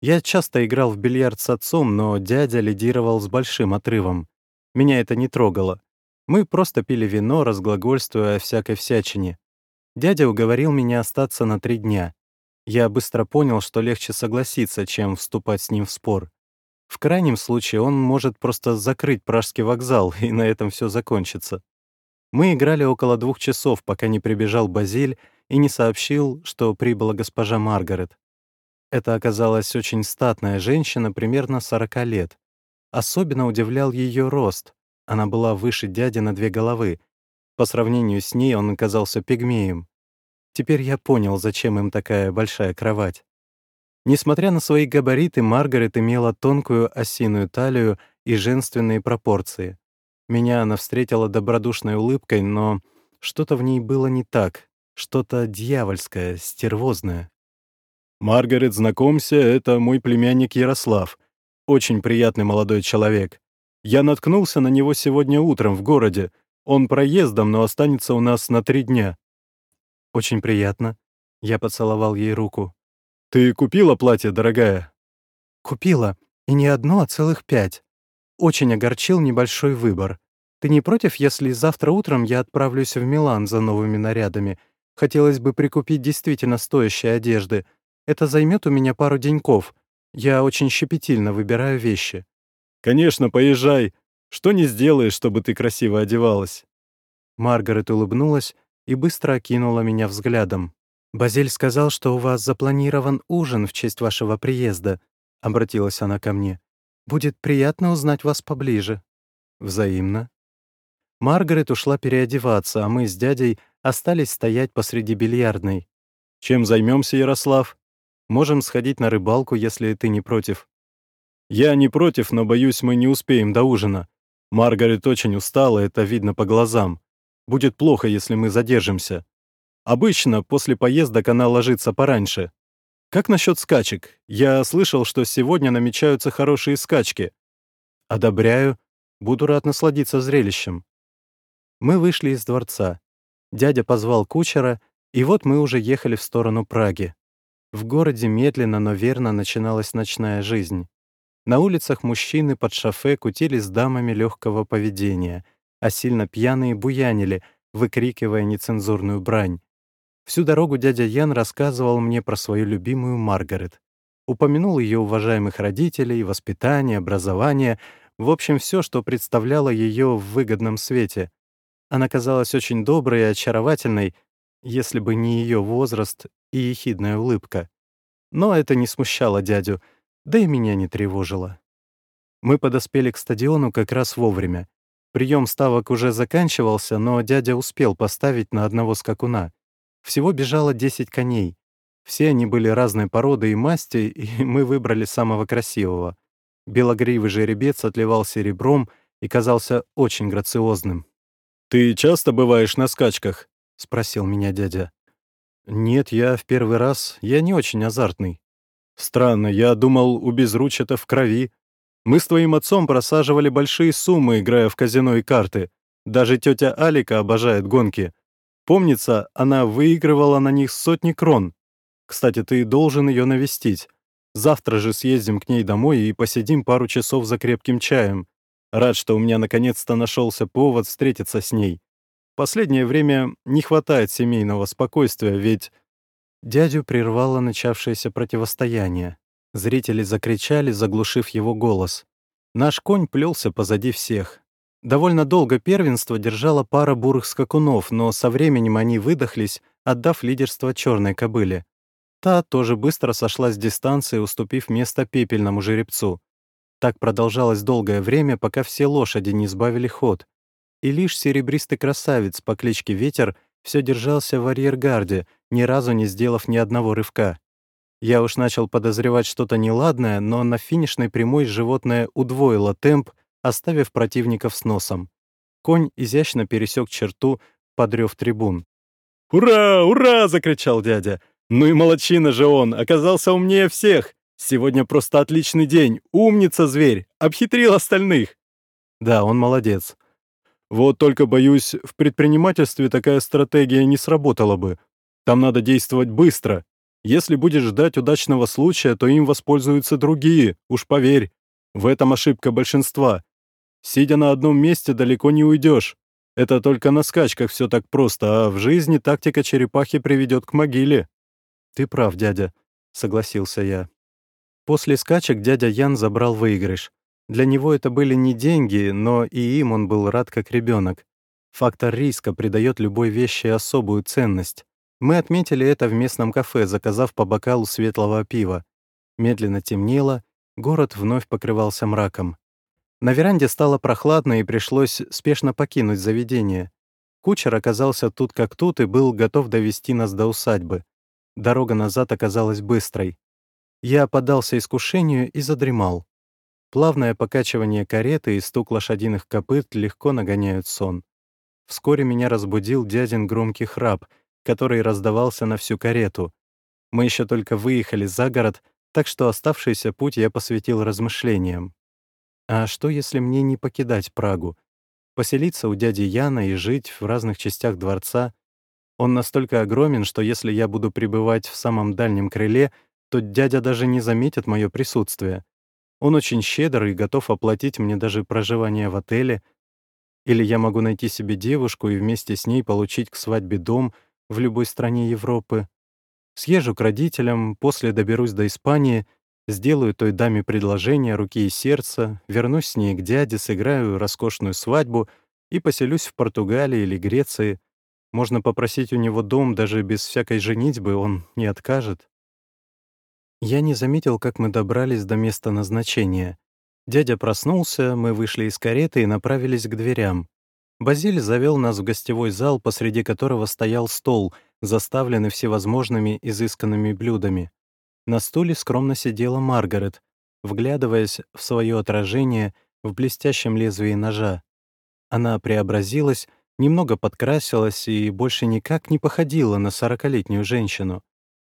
Я часто играл в бильярд с отцом, но дядя лидировал с большим отрывом. Меня это не трогало. Мы просто пили вино, разглагольствуя о всякой всячине. Дядя уговорил меня остаться на три дня. Я быстро понял, что легче согласиться, чем вступать с ним в спор. В крайнем случае он может просто закрыть Пражский вокзал, [laughs] и на этом все закончится. Мы играли около двух часов, пока не прибежал Базиль и не сообщил, что прибыла госпожа Маргарет. Это оказалась очень статная женщина, примерно 40 лет. Особенно удивлял ее рост. Она была выше дяди на две головы. По сравнению с ней он оказался пигмеем. Теперь я понял, зачем им такая большая кровать. Несмотря на свои габариты, Маргарет имела тонкую осиную талию и женственные пропорции. Меня она встретила добродушной улыбкой, но что-то в ней было не так, что-то дьявольское, стервозное. «Маргарет, знакомься, это мой племянник Ярослав. Очень приятный молодой человек. Я наткнулся на него сегодня утром в городе. Он проездом, но останется у нас на три дня». «Очень приятно». Я поцеловал ей руку. «Ты купила платье, дорогая?» «Купила. И не одно, а целых пять. Очень огорчил небольшой выбор. Ты не против, если завтра утром я отправлюсь в Милан за новыми нарядами? Хотелось бы прикупить действительно стоящие одежды. Это займет у меня пару деньков. Я очень щепетильно выбираю вещи». «Конечно, поезжай. Что не сделаешь, чтобы ты красиво одевалась?» Маргарет улыбнулась и быстро окинула меня взглядом. «Базиль сказал, что у вас запланирован ужин в честь вашего приезда», — обратилась она ко мне. «Будет приятно узнать вас поближе». «Взаимно». Маргарет ушла переодеваться, а мы с дядей остались стоять посреди бильярдной. «Чем займемся, Ярослав?» «Можем сходить на рыбалку, если ты не против». «Я не против, но, боюсь, мы не успеем до ужина. Маргарет очень устала, это видно по глазам. Будет плохо, если мы задержимся. Обычно после поездок она ложится пораньше. Как насчет скачек? Я слышал, что сегодня намечаются хорошие скачки. Одобряю. Буду рад насладиться зрелищем. Мы вышли из дворца. Дядя позвал кучера, и вот мы уже ехали в сторону Праги. В городе медленно, но верно начиналась ночная жизнь. На улицах мужчины под шофе кутили с дамами легкого поведения, а сильно пьяные буянили, выкрикивая нецензурную брань. Всю дорогу дядя Ян рассказывал мне про свою любимую Маргарет. Упомянул ее уважаемых родителей, воспитание, образование, в общем, все, что представляло ее в выгодном свете. Она казалась очень доброй и очаровательной, если бы не ее возраст и ехидная улыбка. Но это не смущало дядю — да и меня не тревожило. Мы подоспели к стадиону как раз вовремя. Прием ставок уже заканчивался, но дядя успел поставить на одного скакуна. Всего бежало 10 коней. Все они были разной породы и масти, и [laughs] мы выбрали самого красивого. Белогривый жеребец отливал серебром и казался очень грациозным. «Ты часто бываешь на скачках?» — спросил меня дядя. «Нет, я в первый раз. Я не очень азартный». «Странно, я думал, у безруч это в крови. Мы с твоим отцом просаживали большие суммы, играя в казино и карты. Даже тетя Алика обожает гонки. Помнится, она выигрывала на них сотни крон. Кстати, ты должен ее навестить. Завтра же съездим к ней домой и посидим пару часов за крепким чаем. Рад, что у меня наконец-то нашелся повод встретиться с ней. Последнее время не хватает семейного спокойствия, ведь... Дядю прервало начавшееся противостояние. Зрители закричали, заглушив его голос. Наш конь плелся позади всех. Довольно долго первенство держала пара бурых скакунов, но со временем они выдохлись, отдав лидерство черной кобыле. Та тоже быстро сошла с дистанции, уступив место пепельному жеребцу. Так продолжалось долгое время, пока все лошади не сбавили ход. И лишь серебристый красавец по кличке Ветер все держался в арьергарде, ни разу не сделав ни одного рывка. Я уж начал подозревать что-то неладное, но на финишной прямой животное удвоило темп, оставив противников с носом. Конь изящно пересек черту, подрев трибун. «Ура! Ура!» — закричал дядя. «Ну и молочина же он! Оказался умнее всех! Сегодня просто отличный день! Умница, зверь! Обхитрил остальных!» «Да, он молодец. Вот только, боюсь, в предпринимательстве такая стратегия не сработала бы. Там надо действовать быстро. Если будешь ждать удачного случая, то им воспользуются другие, уж поверь. В этом ошибка большинства. Сидя на одном месте, далеко не уйдешь. Это только на скачках все так просто, а в жизни тактика черепахи приведет к могиле. «Ты прав, дядя», — согласился я. После скачек дядя Ян забрал выигрыш. Для него это были не деньги, но и им он был рад как ребенок. Фактор риска придает любой вещи особую ценность. Мы отметили это в местном кафе, заказав по бокалу светлого пива. Медленно темнело, город вновь покрывался мраком. На веранде стало прохладно, и пришлось спешно покинуть заведение. Кучер оказался тут как тут и был готов довести нас до усадьбы. Дорога назад оказалась быстрой. Я поддался искушению и задремал. Плавное покачивание кареты и стук лошадиных копыт легко нагоняют сон. Вскоре меня разбудил дядин громкий храп, который раздавался на всю карету. Мы еще только выехали за город, так что оставшийся путь я посвятил размышлениям. А что, если мне не покидать Прагу? Поселиться у дяди Яна и жить в разных частях дворца? Он настолько огромен, что если я буду пребывать в самом дальнем крыле, то дядя даже не заметит мое присутствие. Он очень щедр и готов оплатить мне даже проживание в отеле. Или я могу найти себе девушку и вместе с ней получить к свадьбе дом в любой стране Европы. Съезжу к родителям, после доберусь до Испании, сделаю той даме предложение руки и сердца, вернусь с ней к дяде, сыграю роскошную свадьбу и поселюсь в Португалии или Греции. Можно попросить у него дом даже без всякой женитьбы, он не откажет. Я не заметил, как мы добрались до места назначения. Дядя проснулся, мы вышли из кареты и направились к дверям. Базиль завел нас в гостевой зал, посреди которого стоял стол, заставленный всевозможными изысканными блюдами. На стуле скромно сидела Маргарет, вглядываясь в свое отражение в блестящем лезвии ножа. Она преобразилась, немного подкрасилась и больше никак не походила на сорокалетнюю женщину.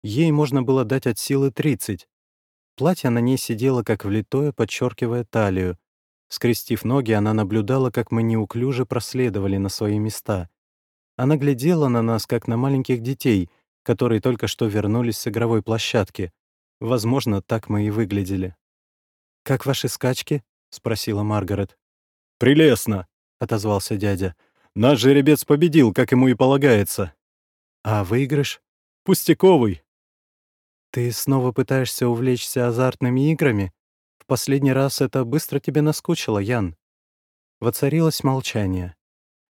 Ей можно было дать от силы 30. Платье на ней сидело как влитое, подчеркивая талию. Скрестив ноги, она наблюдала, как мы неуклюже проследовали на свои места. Она глядела на нас, как на маленьких детей, которые только что вернулись с игровой площадки. Возможно, так мы и выглядели. «Как ваши скачки?» — спросила Маргарет. «Прелестно!» — отозвался дядя. «Наш жеребец победил, как ему и полагается». «А выигрыш?» «Пустяковый. «Ты снова пытаешься увлечься азартными играми? В последний раз это быстро тебе наскучило, Ян». Воцарилось молчание.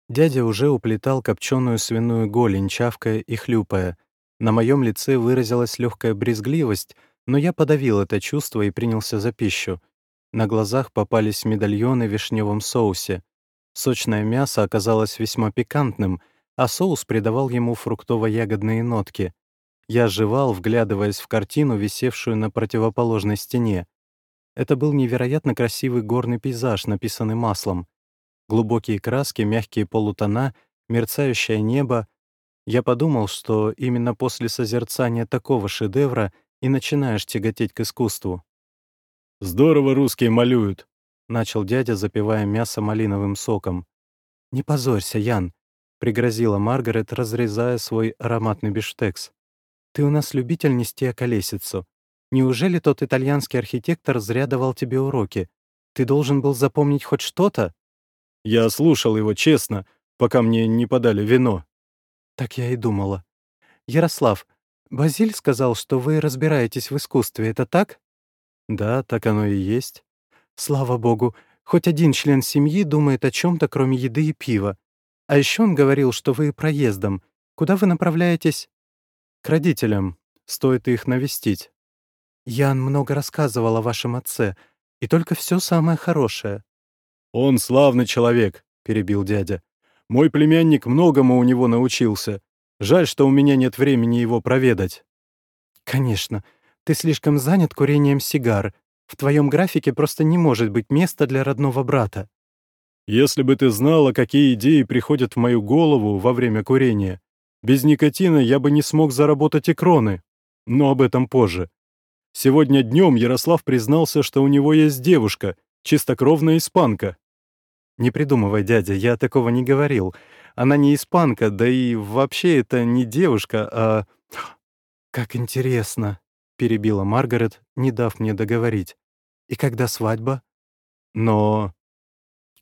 Дядя уже уплетал копченую свиную голень, чавкая и хлюпая. На моем лице выразилась легкая брезгливость, Но я подавил это чувство и принялся за пищу. На глазах попались медальоны в вишневом соусе. Сочное мясо оказалось весьма пикантным, а соус придавал ему фруктово-ягодные нотки. Я жевал, вглядываясь в картину, висевшую на противоположной стене. Это был невероятно красивый горный пейзаж, написанный маслом. Глубокие краски, мягкие полутона, мерцающее небо. Я подумал, что именно после созерцания такого шедевра и начинаешь тяготеть к искусству. «Здорово русские малюют», — начал дядя, запивая мясо малиновым соком. «Не позорься, Ян», — пригрозила Маргарет, разрезая свой ароматный бифштекс. Ты у нас любитель нести околесицу. Неужели тот итальянский архитектор зря давал тебе уроки? Ты должен был запомнить хоть что-то?» «Я слушал его честно, пока мне не подали вино». «Так я и думала. Ярослав, Базиль сказал, что вы разбираетесь в искусстве, это так?» «Да, так оно и есть». «Слава богу, хоть один член семьи думает о чем то кроме еды и пива. А еще он говорил, что вы проездом. Куда вы направляетесь?» К родителям. Стоит их навестить. Ян много рассказывал о вашем отце, и только все самое хорошее. Он славный человек, перебил дядя. Мой племянник многому у него научился. Жаль, что у меня нет времени его проведать. Конечно, ты слишком занят курением сигар. В твоем графике просто не может быть места для родного брата. Если бы ты знала, какие идеи приходят в мою голову во время курения, без никотина я бы не смог заработать и кроны. Но об этом позже. Сегодня днем Ярослав признался, что у него есть девушка, чистокровная испанка. «Не придумывай, дядя, я такого не говорил. Она не испанка, да и вообще это не девушка, а...» «Как интересно», — перебила Маргарет, не дав мне договорить. «И когда свадьба?» «Но...»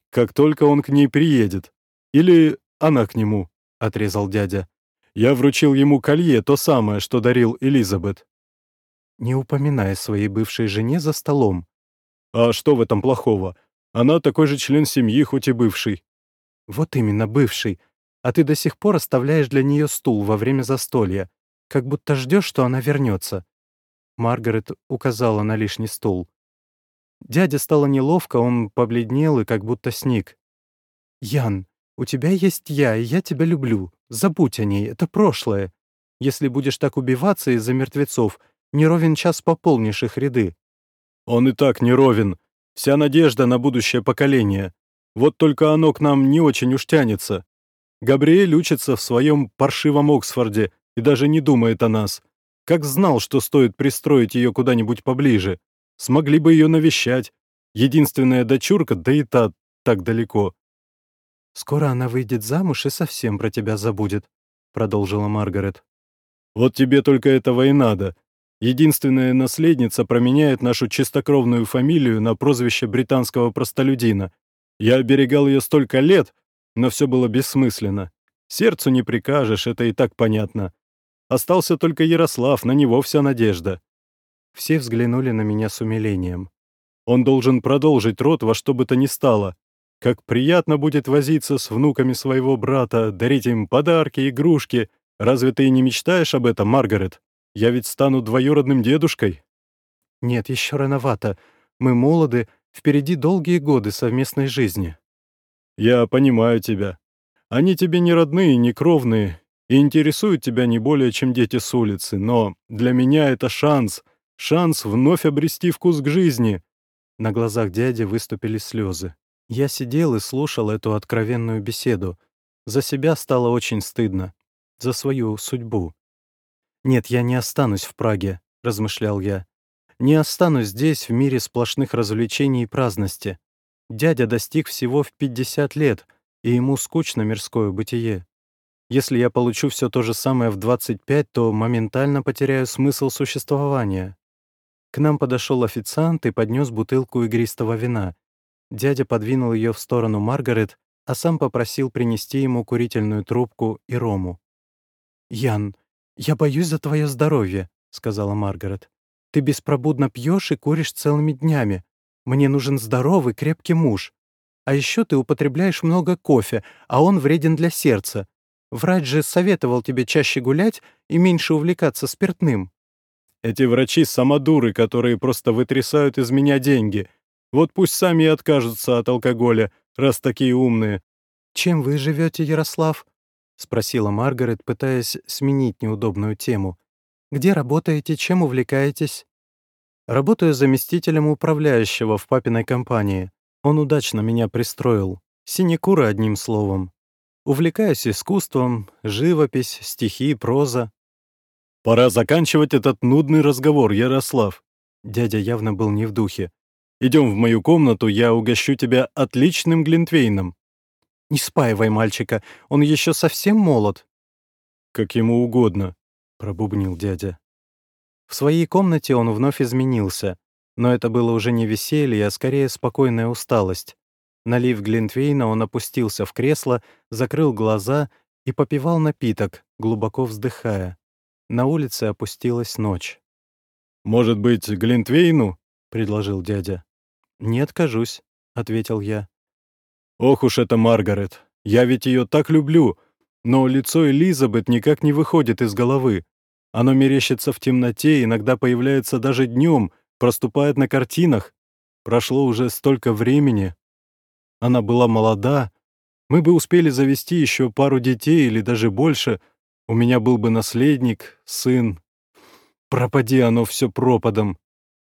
«Как только он к ней приедет. Или она к нему», — отрезал дядя. Я вручил ему колье, то самое, что дарил Элизабет. Не упоминая своей бывшей жене за столом. А что в этом плохого? Она такой же член семьи, хоть и бывший. Вот именно, бывший. А ты до сих пор оставляешь для нее стул во время застолья, как будто ждешь, что она вернется. Маргарет указала на лишний стул. Дядя стало неловко, он побледнел и как будто сник. «Ян, у тебя есть я, и я тебя люблю. Забудь о ней, это прошлое. Если будешь так убиваться из-за мертвецов, не ровен час пополнишь их ряды». «Он и так не ровен. Вся надежда на будущее поколение. Вот только оно к нам не очень уж тянется. Габриэль учится в своем паршивом Оксфорде и даже не думает о нас. Как знал, что стоит пристроить ее куда-нибудь поближе. Смогли бы ее навещать. Единственная дочурка, да и та так далеко. «Скоро она выйдет замуж и совсем про тебя забудет», — продолжила Маргарет. «Вот тебе только этого и надо. Единственная наследница променяет нашу чистокровную фамилию на прозвище британского простолюдина. Я оберегал ее столько лет, но все было бессмысленно. Сердцу не прикажешь, это и так понятно. Остался только Ярослав, на него вся надежда». Все взглянули на меня с умилением. «Он должен продолжить род во что бы то ни стало. Как приятно будет возиться с внуками своего брата, дарить им подарки, игрушки. Разве ты не мечтаешь об этом, Маргарет? Я ведь стану двоюродным дедушкой». «Нет, еще рановато. Мы молоды, впереди долгие годы совместной жизни». «Я понимаю тебя. Они тебе не родные, не кровные, и интересуют тебя не более, чем дети с улицы, но для меня это шанс, шанс вновь обрести вкус к жизни». На глазах дяди выступили слезы. Я сидел и слушал эту откровенную беседу. За себя стало очень стыдно. За свою судьбу. «Нет, я не останусь в Праге», — размышлял я. «Не останусь здесь, в мире сплошных развлечений и праздности. Дядя достиг всего в 50 лет, и ему скучно мирское бытие. Если я получу все то же самое в 25, то моментально потеряю смысл существования». К нам подошел официант и поднес бутылку игристого вина, Дядя подвинул ее в сторону Маргарет, а сам попросил принести ему курительную трубку и рому. «Ян, я боюсь за твое здоровье», — сказала Маргарет. «Ты беспробудно пьешь и куришь целыми днями. Мне нужен здоровый, крепкий муж. А еще ты употребляешь много кофе, а он вреден для сердца. Врач же советовал тебе чаще гулять и меньше увлекаться спиртным». Эти врачи — самодуры, которые просто вытрясают из меня деньги. Вот пусть сами и откажутся от алкоголя, раз такие умные». «Чем вы живете, Ярослав?» — спросила Маргарет, пытаясь сменить неудобную тему. «Где работаете, чем увлекаетесь?» «Работаю заместителем управляющего в папиной компании. Он удачно меня пристроил. Синекура, одним словом. Увлекаюсь искусством, живопись, стихи, проза. «Пора заканчивать этот нудный разговор, Ярослав». Дядя явно был не в духе. «Идем в мою комнату, я угощу тебя отличным глинтвейном». «Не спаивай мальчика, он еще совсем молод». «Как ему угодно», — пробубнил дядя. В своей комнате он вновь изменился, но это было уже не веселье, а скорее спокойная усталость. Налив Глинтвейна, он опустился в кресло, закрыл глаза и попивал напиток, глубоко вздыхая. На улице опустилась ночь. «Может быть, Глинтвейну?» — предложил дядя. «Не откажусь», — ответил я. «Ох уж это Маргарет! Я ведь ее так люблю, но лицо Элизабет никак не выходит из головы. Оно мерещится в темноте, иногда появляется даже днем, проступает на картинах. Прошло уже столько времени. Она была молода. Мы бы успели завести еще пару детей или даже больше — у меня был бы наследник, сын. Пропади оно все пропадом.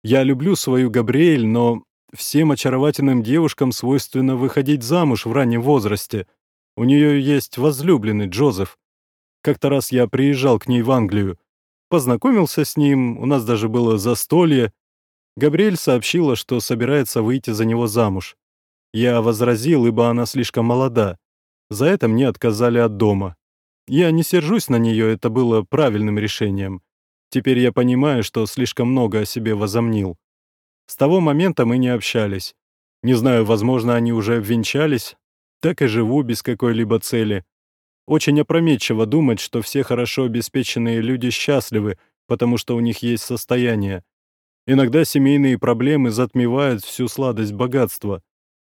Я люблю свою Габриэль, но всем очаровательным девушкам свойственно выходить замуж в раннем возрасте. У нее есть возлюбленный Джозеф. Как-то раз я приезжал к ней в Англию. Познакомился с ним, у нас даже было застолье. Габриэль сообщила, что собирается выйти за него замуж. Я возразил, ибо она слишком молода. За это мне отказали от дома. Я не сержусь на нее, это было правильным решением. Теперь я понимаю, что слишком много о себе возомнил. С того момента мы не общались. Не знаю, возможно, они уже обвенчались. Так и живу без какой-либо цели. Очень опрометчиво думать, что все хорошо обеспеченные люди счастливы, потому что у них есть состояние. Иногда семейные проблемы затмевают всю сладость богатства.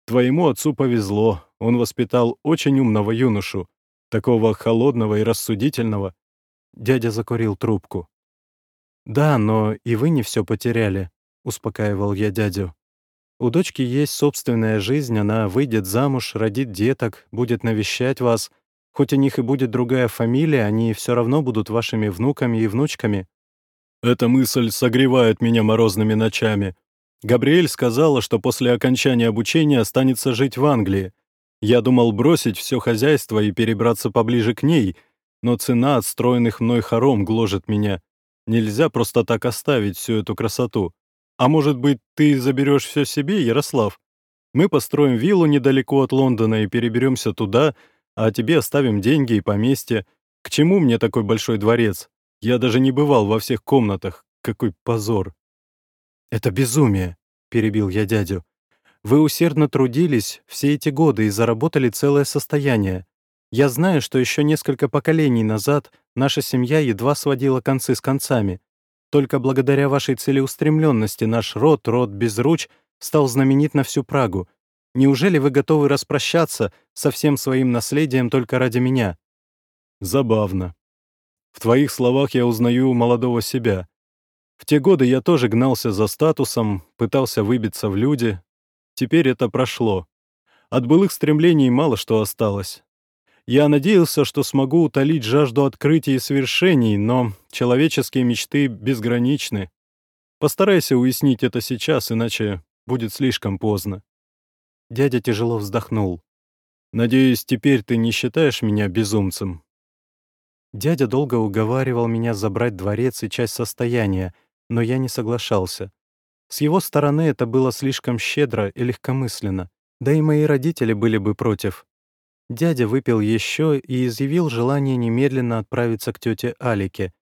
Твоему отцу повезло, он воспитал очень умного юношу такого холодного и рассудительного. Дядя закурил трубку. «Да, но и вы не все потеряли», — успокаивал я дядю. «У дочки есть собственная жизнь, она выйдет замуж, родит деток, будет навещать вас. Хоть у них и будет другая фамилия, они все равно будут вашими внуками и внучками». Эта мысль согревает меня морозными ночами. Габриэль сказала, что после окончания обучения останется жить в Англии, я думал бросить все хозяйство и перебраться поближе к ней, но цена отстроенных мной хором гложет меня. Нельзя просто так оставить всю эту красоту. А может быть, ты заберешь все себе, Ярослав? Мы построим виллу недалеко от Лондона и переберемся туда, а тебе оставим деньги и поместье. К чему мне такой большой дворец? Я даже не бывал во всех комнатах. Какой позор!» «Это безумие», — перебил я дядю. Вы усердно трудились все эти годы и заработали целое состояние. Я знаю, что еще несколько поколений назад наша семья едва сводила концы с концами. Только благодаря вашей целеустремленности наш род, род Безруч, стал знаменит на всю Прагу. Неужели вы готовы распрощаться со всем своим наследием только ради меня?» «Забавно. В твоих словах я узнаю молодого себя. В те годы я тоже гнался за статусом, пытался выбиться в люди, Теперь это прошло. От былых стремлений мало что осталось. Я надеялся, что смогу утолить жажду открытий и свершений, но человеческие мечты безграничны. Постарайся уяснить это сейчас, иначе будет слишком поздно. Дядя тяжело вздохнул. «Надеюсь, теперь ты не считаешь меня безумцем?» Дядя долго уговаривал меня забрать дворец и часть состояния, но я не соглашался. С его стороны это было слишком щедро и легкомысленно, да и мои родители были бы против. Дядя выпил еще и изъявил желание немедленно отправиться к тете Алике.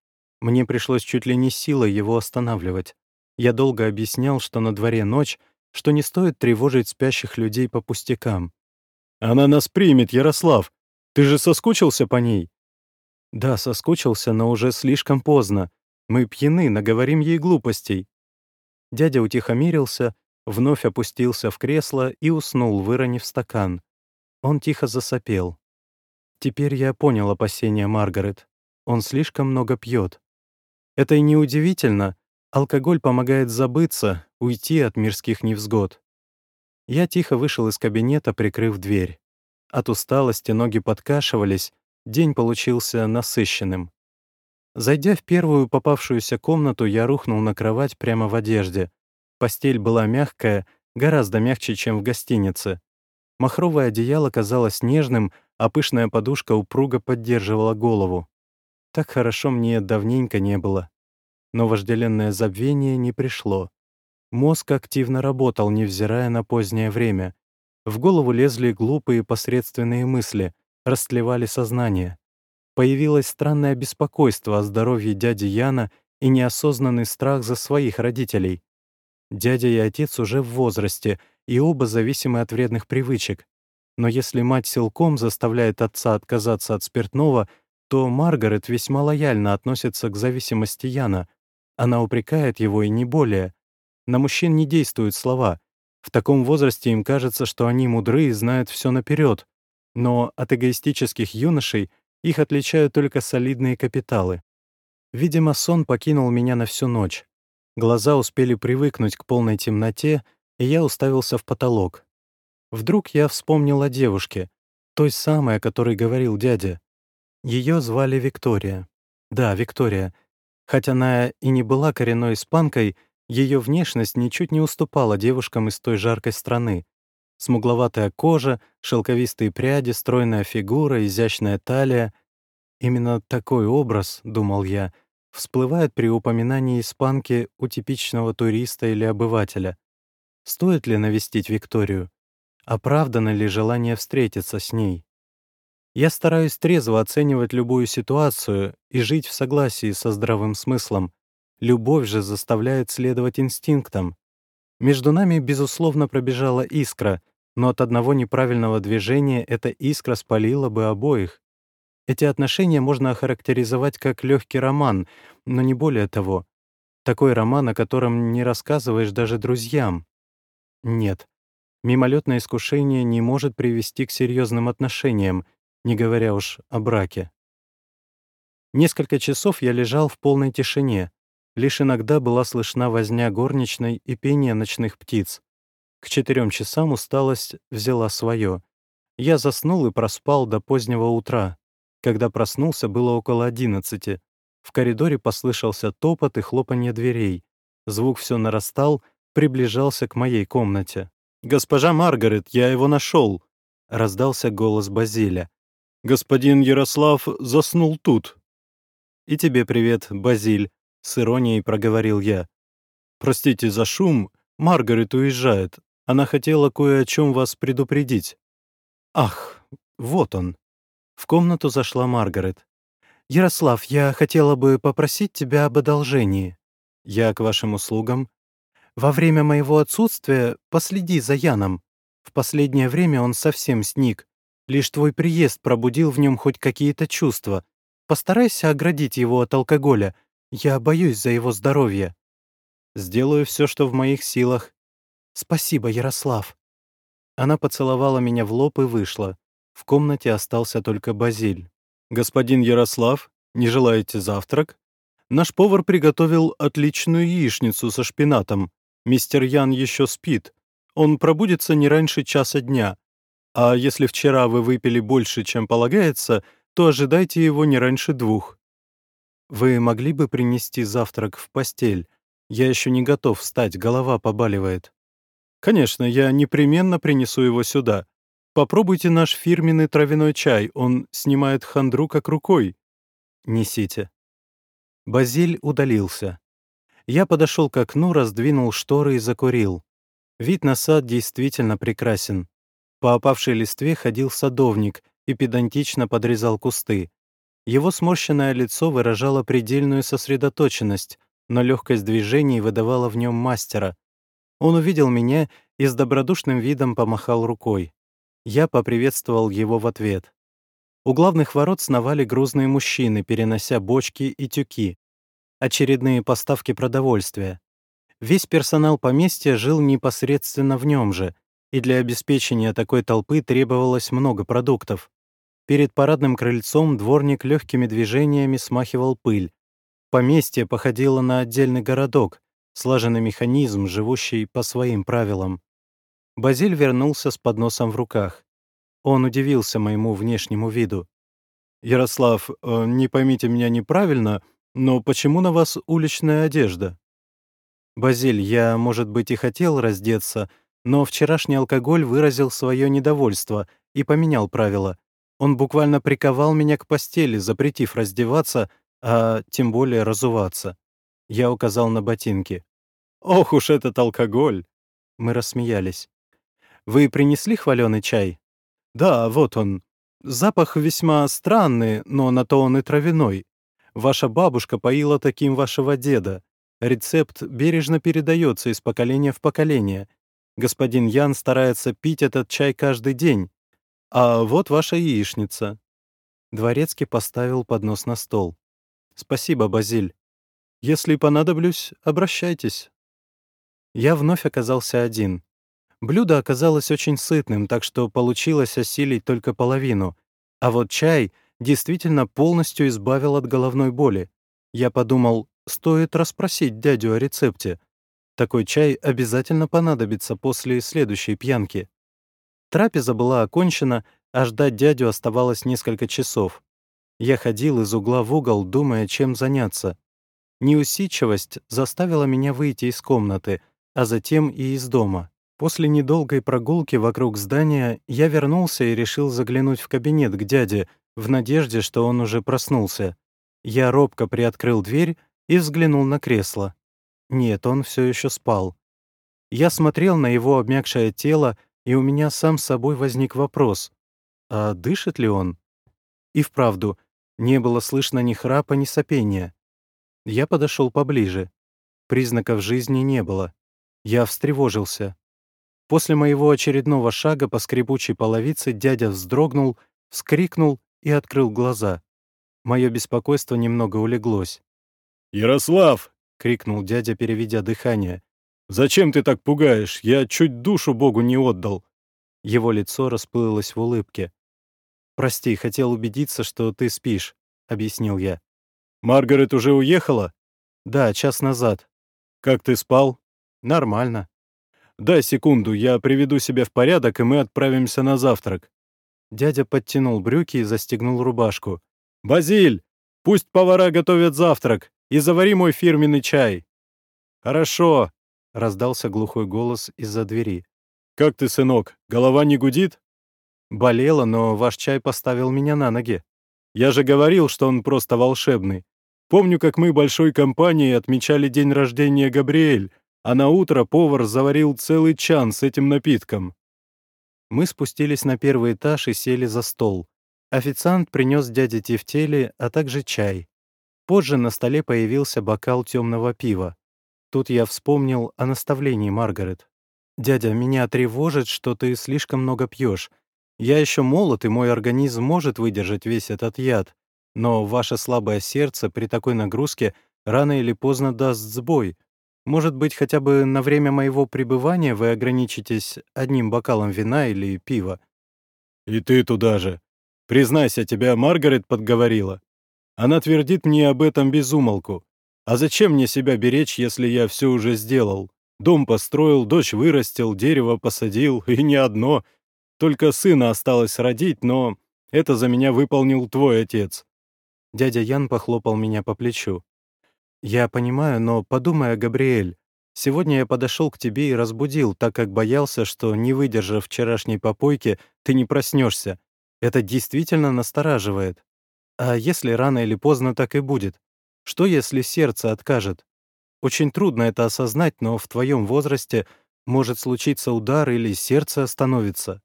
Мне пришлось чуть ли не силой его останавливать. Я долго объяснял, что на дворе ночь, что не стоит тревожить спящих людей по пустякам. «Она нас примет, Ярослав! Ты же соскучился по ней?» «Да, соскучился, но уже слишком поздно. Мы пьяны, наговорим ей глупостей. Дядя утихомирился, вновь опустился в кресло и уснул, выронив стакан. Он тихо засопел. Теперь я понял опасения Маргарет. Он слишком много пьет. Это и не удивительно, Алкоголь помогает забыться, уйти от мирских невзгод. Я тихо вышел из кабинета, прикрыв дверь. От усталости ноги подкашивались, день получился насыщенным. Зайдя в первую попавшуюся комнату, я рухнул на кровать прямо в одежде. Постель была мягкая, гораздо мягче, чем в гостинице. Махровое одеяло казалось нежным, а пышная подушка упруго поддерживала голову. Так хорошо мне давненько не было. Но вожделенное забвение не пришло. Мозг активно работал, невзирая на позднее время. В голову лезли глупые посредственные мысли, растлевали сознание. Появилось странное беспокойство о здоровье дяди Яна и неосознанный страх за своих родителей. Дядя и отец уже в возрасте, и оба зависимы от вредных привычек. Но если мать силком заставляет отца отказаться от спиртного, то Маргарет весьма лояльно относится к зависимости Яна. Она упрекает его и не более. На мужчин не действуют слова. В таком возрасте им кажется, что они мудры и знают все наперед. Но от эгоистических юношей их отличают только солидные капиталы. Видимо, сон покинул меня на всю ночь. Глаза успели привыкнуть к полной темноте, и я уставился в потолок. Вдруг я вспомнил о девушке, той самой, о которой говорил дядя. Ее звали Виктория. Да, Виктория. Хотя она и не была коренной испанкой, ее внешность ничуть не уступала девушкам из той жаркой страны. Смугловатая кожа, шелковистые пряди, стройная фигура, изящная талия. Именно такой образ, думал я, всплывает при упоминании испанки у типичного туриста или обывателя. Стоит ли навестить Викторию? Оправдано ли желание встретиться с ней? Я стараюсь трезво оценивать любую ситуацию и жить в согласии со здравым смыслом. Любовь же заставляет следовать инстинктам. Между нами, безусловно, пробежала искра, но от одного неправильного движения эта искра спалила бы обоих. Эти отношения можно охарактеризовать как легкий роман, но не более того. Такой роман, о котором не рассказываешь даже друзьям. Нет, Мимолетное искушение не может привести к серьезным отношениям, не говоря уж о браке. Несколько часов я лежал в полной тишине. Лишь иногда была слышна возня горничной и пение ночных птиц. К четырем часам усталость взяла свое. Я заснул и проспал до позднего утра. Когда проснулся, было около одиннадцати. В коридоре послышался топот и хлопанье дверей. Звук все нарастал, приближался к моей комнате. «Госпожа Маргарет, я его нашел!» — раздался голос Базиля. «Господин Ярослав заснул тут». «И тебе привет, Базиль», — с иронией проговорил я. «Простите за шум, Маргарет уезжает. Она хотела кое о чем вас предупредить». «Ах, вот он». В комнату зашла Маргарет. «Ярослав, я хотела бы попросить тебя об одолжении». «Я к вашим услугам», во время моего отсутствия последи за Яном. В последнее время он совсем сник. Лишь твой приезд пробудил в нем хоть какие-то чувства. Постарайся оградить его от алкоголя. Я боюсь за его здоровье. Сделаю все, что в моих силах. Спасибо, Ярослав. Она поцеловала меня в лоб и вышла. В комнате остался только Базиль. «Господин Ярослав, не желаете завтрак? Наш повар приготовил отличную яичницу со шпинатом. Мистер Ян еще спит. Он пробудется не раньше часа дня. А если вчера вы выпили больше, чем полагается, то ожидайте его не раньше двух. Вы могли бы принести завтрак в постель? Я еще не готов встать, голова побаливает. Конечно, я непременно принесу его сюда. Попробуйте наш фирменный травяной чай, он снимает хандру как рукой. Несите. Базиль удалился. Я подошел к окну, раздвинул шторы и закурил. Вид на сад действительно прекрасен. По опавшей листве ходил садовник и педантично подрезал кусты. Его сморщенное лицо выражало предельную сосредоточенность, но легкость движений выдавала в нем мастера. Он увидел меня и с добродушным видом помахал рукой. Я поприветствовал его в ответ. У главных ворот сновали грузные мужчины, перенося бочки и тюки очередные поставки продовольствия. Весь персонал поместья жил непосредственно в нем же, и для обеспечения такой толпы требовалось много продуктов. Перед парадным крыльцом дворник легкими движениями смахивал пыль. Поместье походило на отдельный городок, слаженный механизм, живущий по своим правилам. Базиль вернулся с подносом в руках. Он удивился моему внешнему виду. «Ярослав, э, не поймите меня неправильно, но почему на вас уличная одежда?» «Базиль, я, может быть, и хотел раздеться, но вчерашний алкоголь выразил свое недовольство и поменял правила. Он буквально приковал меня к постели, запретив раздеваться, а тем более разуваться. Я указал на ботинки. «Ох уж этот алкоголь!» Мы рассмеялись. «Вы принесли хваленый чай?» «Да, вот он. Запах весьма странный, но на то он и травяной. Ваша бабушка поила таким вашего деда. Рецепт бережно передается из поколения в поколение. Господин Ян старается пить этот чай каждый день. А вот ваша яичница». Дворецкий поставил поднос на стол. «Спасибо, Базиль. Если понадоблюсь, обращайтесь». Я вновь оказался один. Блюдо оказалось очень сытным, так что получилось осилить только половину. А вот чай действительно полностью избавил от головной боли. Я подумал, стоит расспросить дядю о рецепте. Такой чай обязательно понадобится после следующей пьянки. Трапеза была окончена, а ждать дядю оставалось несколько часов. Я ходил из угла в угол, думая, чем заняться. Неусидчивость заставила меня выйти из комнаты, а затем и из дома. После недолгой прогулки вокруг здания я вернулся и решил заглянуть в кабинет к дяде, в надежде, что он уже проснулся. Я робко приоткрыл дверь и взглянул на кресло. Нет, он все еще спал. Я смотрел на его обмякшее тело, и у меня сам с собой возник вопрос. А дышит ли он? И вправду, не было слышно ни храпа, ни сопения. Я подошел поближе. Признаков жизни не было. Я встревожился. После моего очередного шага по скрипучей половице дядя вздрогнул, вскрикнул и открыл глаза. Мое беспокойство немного улеглось. «Ярослав!» — крикнул дядя, переведя дыхание. «Зачем ты так пугаешь? Я чуть душу Богу не отдал». Его лицо расплылось в улыбке. «Прости, хотел убедиться, что ты спишь», — объяснил я. «Маргарет уже уехала?» «Да, час назад». «Как ты спал?» «Нормально». «Дай секунду, я приведу себя в порядок, и мы отправимся на завтрак». Дядя подтянул брюки и застегнул рубашку. «Базиль, пусть повара готовят завтрак, и завари мой фирменный чай». «Хорошо», — раздался глухой голос из-за двери. «Как ты, сынок, голова не гудит?» «Болела, но ваш чай поставил меня на ноги». «Я же говорил, что он просто волшебный. Помню, как мы большой компанией отмечали день рождения Габриэль, а на утро повар заварил целый чан с этим напитком. Мы спустились на первый этаж и сели за стол. Официант принес дяде Тефтели, а также чай. Позже на столе появился бокал темного пива. Тут я вспомнил о наставлении Маргарет. «Дядя, меня тревожит, что ты слишком много пьешь. Я еще молод, и мой организм может выдержать весь этот яд. Но ваше слабое сердце при такой нагрузке рано или поздно даст сбой. Может быть, хотя бы на время моего пребывания вы ограничитесь одним бокалом вина или пива?» «И ты туда же. Признайся, тебя Маргарет подговорила. Она твердит мне об этом без умолку. А зачем мне себя беречь, если я все уже сделал? Дом построил, дочь вырастил, дерево посадил, и не одно. Только сына осталось родить, но это за меня выполнил твой отец». Дядя Ян похлопал меня по плечу. «Я понимаю, но подумай Габриэль. Сегодня я подошел к тебе и разбудил, так как боялся, что, не выдержав вчерашней попойки, ты не проснешься. Это действительно настораживает. А если рано или поздно так и будет? Что, если сердце откажет? Очень трудно это осознать, но в твоем возрасте может случиться удар или сердце остановится.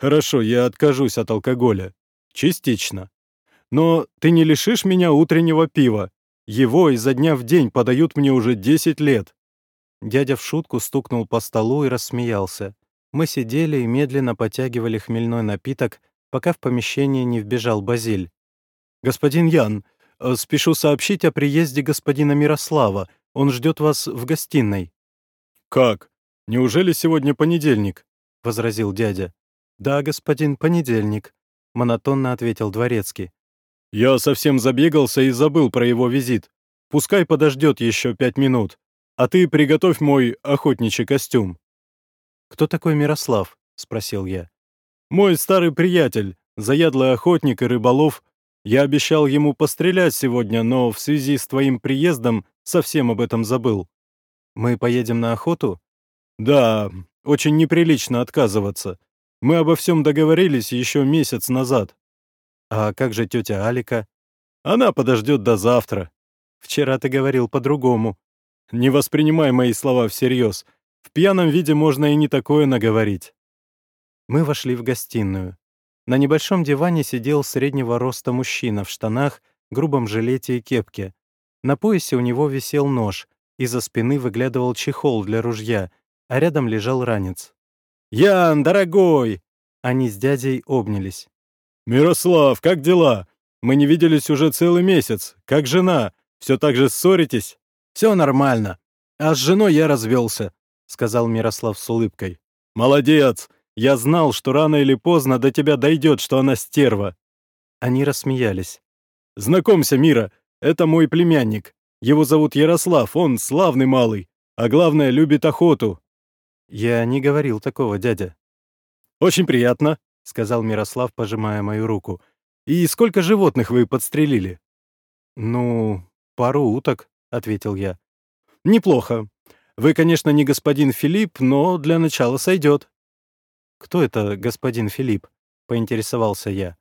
Хорошо, я откажусь от алкоголя. Частично. Но ты не лишишь меня утреннего пива. Его изо дня в день подают мне уже 10 лет». Дядя в шутку стукнул по столу и рассмеялся. Мы сидели и медленно потягивали хмельной напиток, пока в помещение не вбежал Базиль. «Господин Ян, э, спешу сообщить о приезде господина Мирослава. Он ждет вас в гостиной». «Как? Неужели сегодня понедельник?» — возразил дядя. «Да, господин, понедельник», — монотонно ответил дворецкий. «Я совсем забегался и забыл про его визит. Пускай подождет еще пять минут. А ты приготовь мой охотничий костюм». «Кто такой Мирослав?» — спросил я. «Мой старый приятель, заядлый охотник и рыболов. Я обещал ему пострелять сегодня, но в связи с твоим приездом совсем об этом забыл». «Мы поедем на охоту?» «Да, очень неприлично отказываться. Мы обо всем договорились еще месяц назад». «А как же тетя Алика?» «Она подождет до завтра». «Вчера ты говорил по-другому». «Не воспринимай мои слова всерьез. В пьяном виде можно и не такое наговорить». Мы вошли в гостиную. На небольшом диване сидел среднего роста мужчина в штанах, грубом жилете и кепке. На поясе у него висел нож, из-за спины выглядывал чехол для ружья, а рядом лежал ранец. «Ян, дорогой!» Они с дядей обнялись. «Мирослав, как дела? Мы не виделись уже целый месяц. Как жена? Все так же ссоритесь?» «Все нормально. А с женой я развелся», — сказал Мирослав с улыбкой. «Молодец! Я знал, что рано или поздно до тебя дойдет, что она стерва». Они рассмеялись. «Знакомься, Мира, это мой племянник. Его зовут Ярослав, он славный малый, а главное, любит охоту». «Я не говорил такого, дядя». «Очень приятно», — сказал Мирослав, пожимая мою руку. «И сколько животных вы подстрелили?» «Ну, пару уток», — ответил я. «Неплохо. Вы, конечно, не господин Филипп, но для начала сойдет». «Кто это господин Филипп?» — поинтересовался я.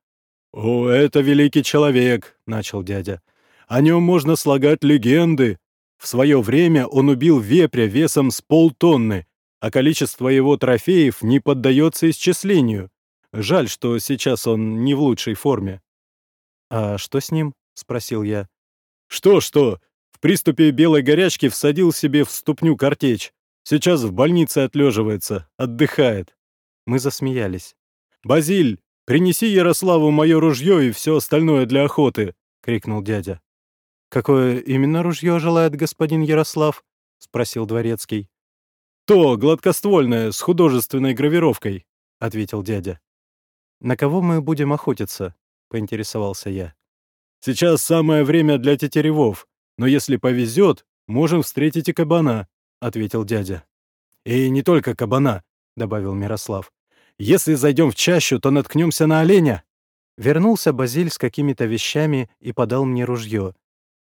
«О, это великий человек», — начал дядя. «О нем можно слагать легенды. В свое время он убил вепря весом с полтонны, а количество его трофеев не поддается исчислению. Жаль, что сейчас он не в лучшей форме». «А что с ним?» — спросил я. «Что-что? В приступе белой горячки всадил себе в ступню картечь. Сейчас в больнице отлеживается, отдыхает». Мы засмеялись. «Базиль, принеси Ярославу мое ружье и все остальное для охоты!» — крикнул дядя. «Какое именно ружье желает господин Ярослав?» — спросил дворецкий. «То, гладкоствольное, с художественной гравировкой», — ответил дядя. «На кого мы будем охотиться?» — поинтересовался я. «Сейчас самое время для тетеревов, но если повезет, можем встретить и кабана», — ответил дядя. «И не только кабана», — добавил Мирослав. Если зайдем в чащу, то наткнемся на оленя». Вернулся Базиль с какими-то вещами и подал мне ружье.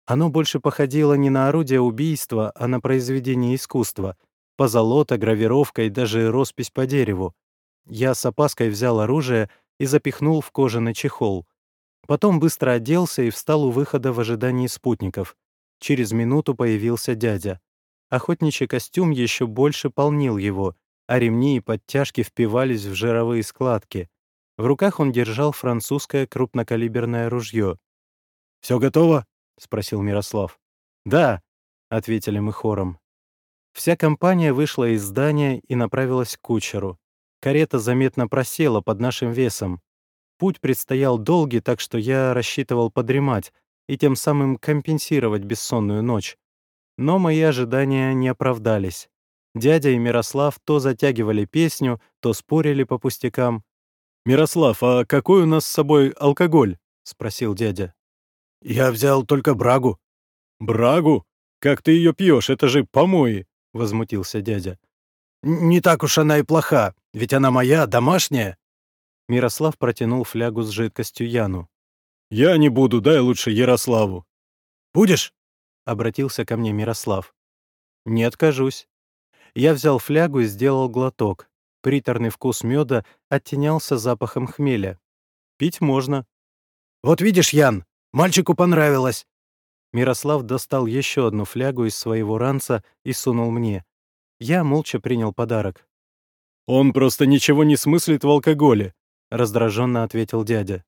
Оно больше походило не на орудие убийства, а на произведение искусства. Позолота, гравировка и даже роспись по дереву. Я с опаской взял оружие и запихнул в кожаный чехол. Потом быстро оделся и встал у выхода в ожидании спутников. Через минуту появился дядя. Охотничий костюм еще больше полнил его а ремни и подтяжки впивались в жировые складки. В руках он держал французское крупнокалиберное ружье. «Все готово?» — спросил Мирослав. «Да», — ответили мы хором. Вся компания вышла из здания и направилась к кучеру. Карета заметно просела под нашим весом. Путь предстоял долгий, так что я рассчитывал подремать и тем самым компенсировать бессонную ночь. Но мои ожидания не оправдались. Дядя и Мирослав то затягивали песню, то спорили по пустякам. «Мирослав, а какой у нас с собой алкоголь?» — спросил дядя. «Я взял только брагу». «Брагу? Как ты ее пьешь? Это же помои!» — возмутился дядя. «Не так уж она и плоха, ведь она моя, домашняя». Мирослав протянул флягу с жидкостью Яну. «Я не буду, дай лучше Ярославу». «Будешь?» — обратился ко мне Мирослав. «Не откажусь». Я взял флягу и сделал глоток. Приторный вкус меда оттенялся запахом хмеля. Пить можно. «Вот видишь, Ян, мальчику понравилось!» Мирослав достал еще одну флягу из своего ранца и сунул мне. Я молча принял подарок. «Он просто ничего не смыслит в алкоголе», — раздраженно ответил дядя.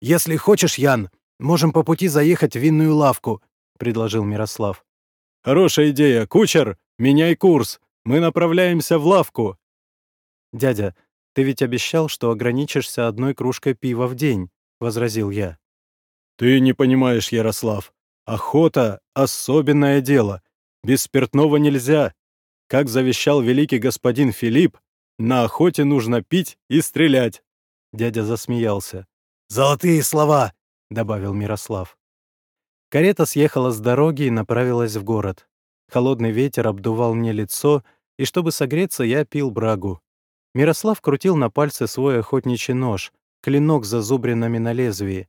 «Если хочешь, Ян, можем по пути заехать в винную лавку», — предложил Мирослав. «Хорошая идея. Кучер, меняй курс. Мы направляемся в лавку». «Дядя, ты ведь обещал, что ограничишься одной кружкой пива в день», — возразил я. «Ты не понимаешь, Ярослав. Охота — особенное дело. Без спиртного нельзя. Как завещал великий господин Филипп, на охоте нужно пить и стрелять». Дядя засмеялся. «Золотые слова!» — добавил Мирослав. Карета съехала с дороги и направилась в город. Холодный ветер обдувал мне лицо, и чтобы согреться, я пил брагу. Мирослав крутил на пальце свой охотничий нож, клинок с зазубринами на лезвии.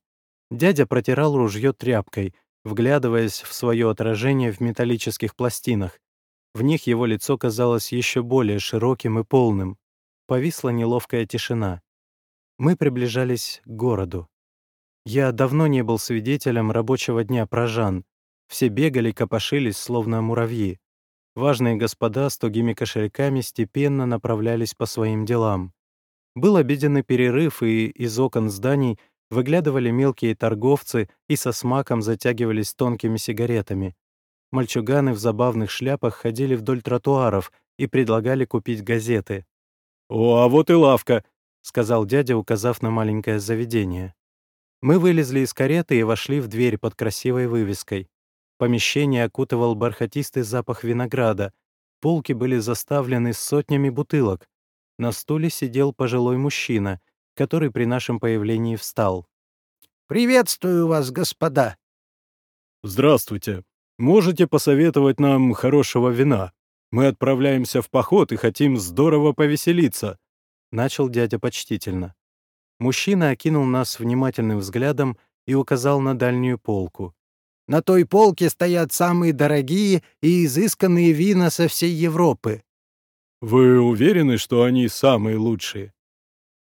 Дядя протирал ружье тряпкой, вглядываясь в свое отражение в металлических пластинах. В них его лицо казалось еще более широким и полным. Повисла неловкая тишина. Мы приближались к городу. Я давно не был свидетелем рабочего дня прожан. Все бегали, копошились, словно муравьи. Важные господа с тугими кошельками степенно направлялись по своим делам. Был обеденный перерыв, и из окон зданий выглядывали мелкие торговцы и со смаком затягивались тонкими сигаретами. Мальчуганы в забавных шляпах ходили вдоль тротуаров и предлагали купить газеты. «О, а вот и лавка», — сказал дядя, указав на маленькое заведение. Мы вылезли из кареты и вошли в дверь под красивой вывеской. Помещение окутывал бархатистый запах винограда. Полки были заставлены сотнями бутылок. На стуле сидел пожилой мужчина, который при нашем появлении встал. «Приветствую вас, господа!» «Здравствуйте. Можете посоветовать нам хорошего вина? Мы отправляемся в поход и хотим здорово повеселиться», — начал дядя почтительно. Мужчина окинул нас внимательным взглядом и указал на дальнюю полку. На той полке стоят самые дорогие и изысканные вина со всей Европы. Вы уверены, что они самые лучшие?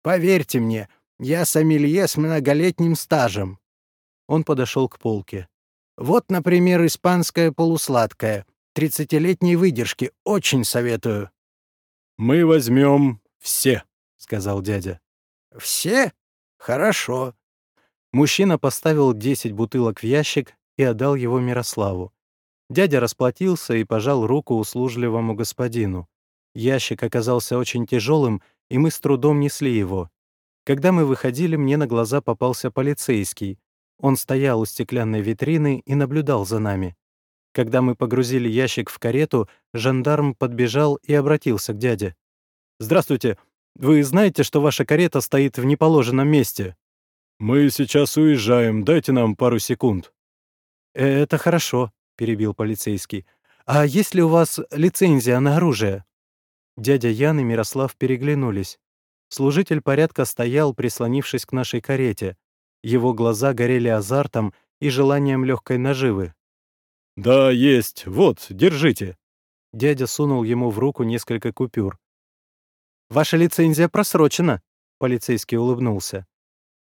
Поверьте мне, я сомелье с многолетним стажем. Он подошел к полке. Вот, например, испанское полусладкое. Тридцатилетней выдержки. Очень советую. Мы возьмем все, сказал дядя. Все? Хорошо. Мужчина поставил 10 бутылок в ящик и отдал его Мирославу. Дядя расплатился и пожал руку услужливому господину. Ящик оказался очень тяжелым, и мы с трудом несли его. Когда мы выходили, мне на глаза попался полицейский. Он стоял у стеклянной витрины и наблюдал за нами. Когда мы погрузили ящик в карету, жандарм подбежал и обратился к дяде. «Здравствуйте. Вы знаете, что ваша карета стоит в неположенном месте?» «Мы сейчас уезжаем. Дайте нам пару секунд». «Э, «Это хорошо», — перебил полицейский. «А есть ли у вас лицензия на оружие?» Дядя Ян и Мирослав переглянулись. Служитель порядка стоял, прислонившись к нашей карете. Его глаза горели азартом и желанием легкой наживы. «Да, есть. Вот, держите». Дядя сунул ему в руку несколько купюр. «Ваша лицензия просрочена», — полицейский улыбнулся.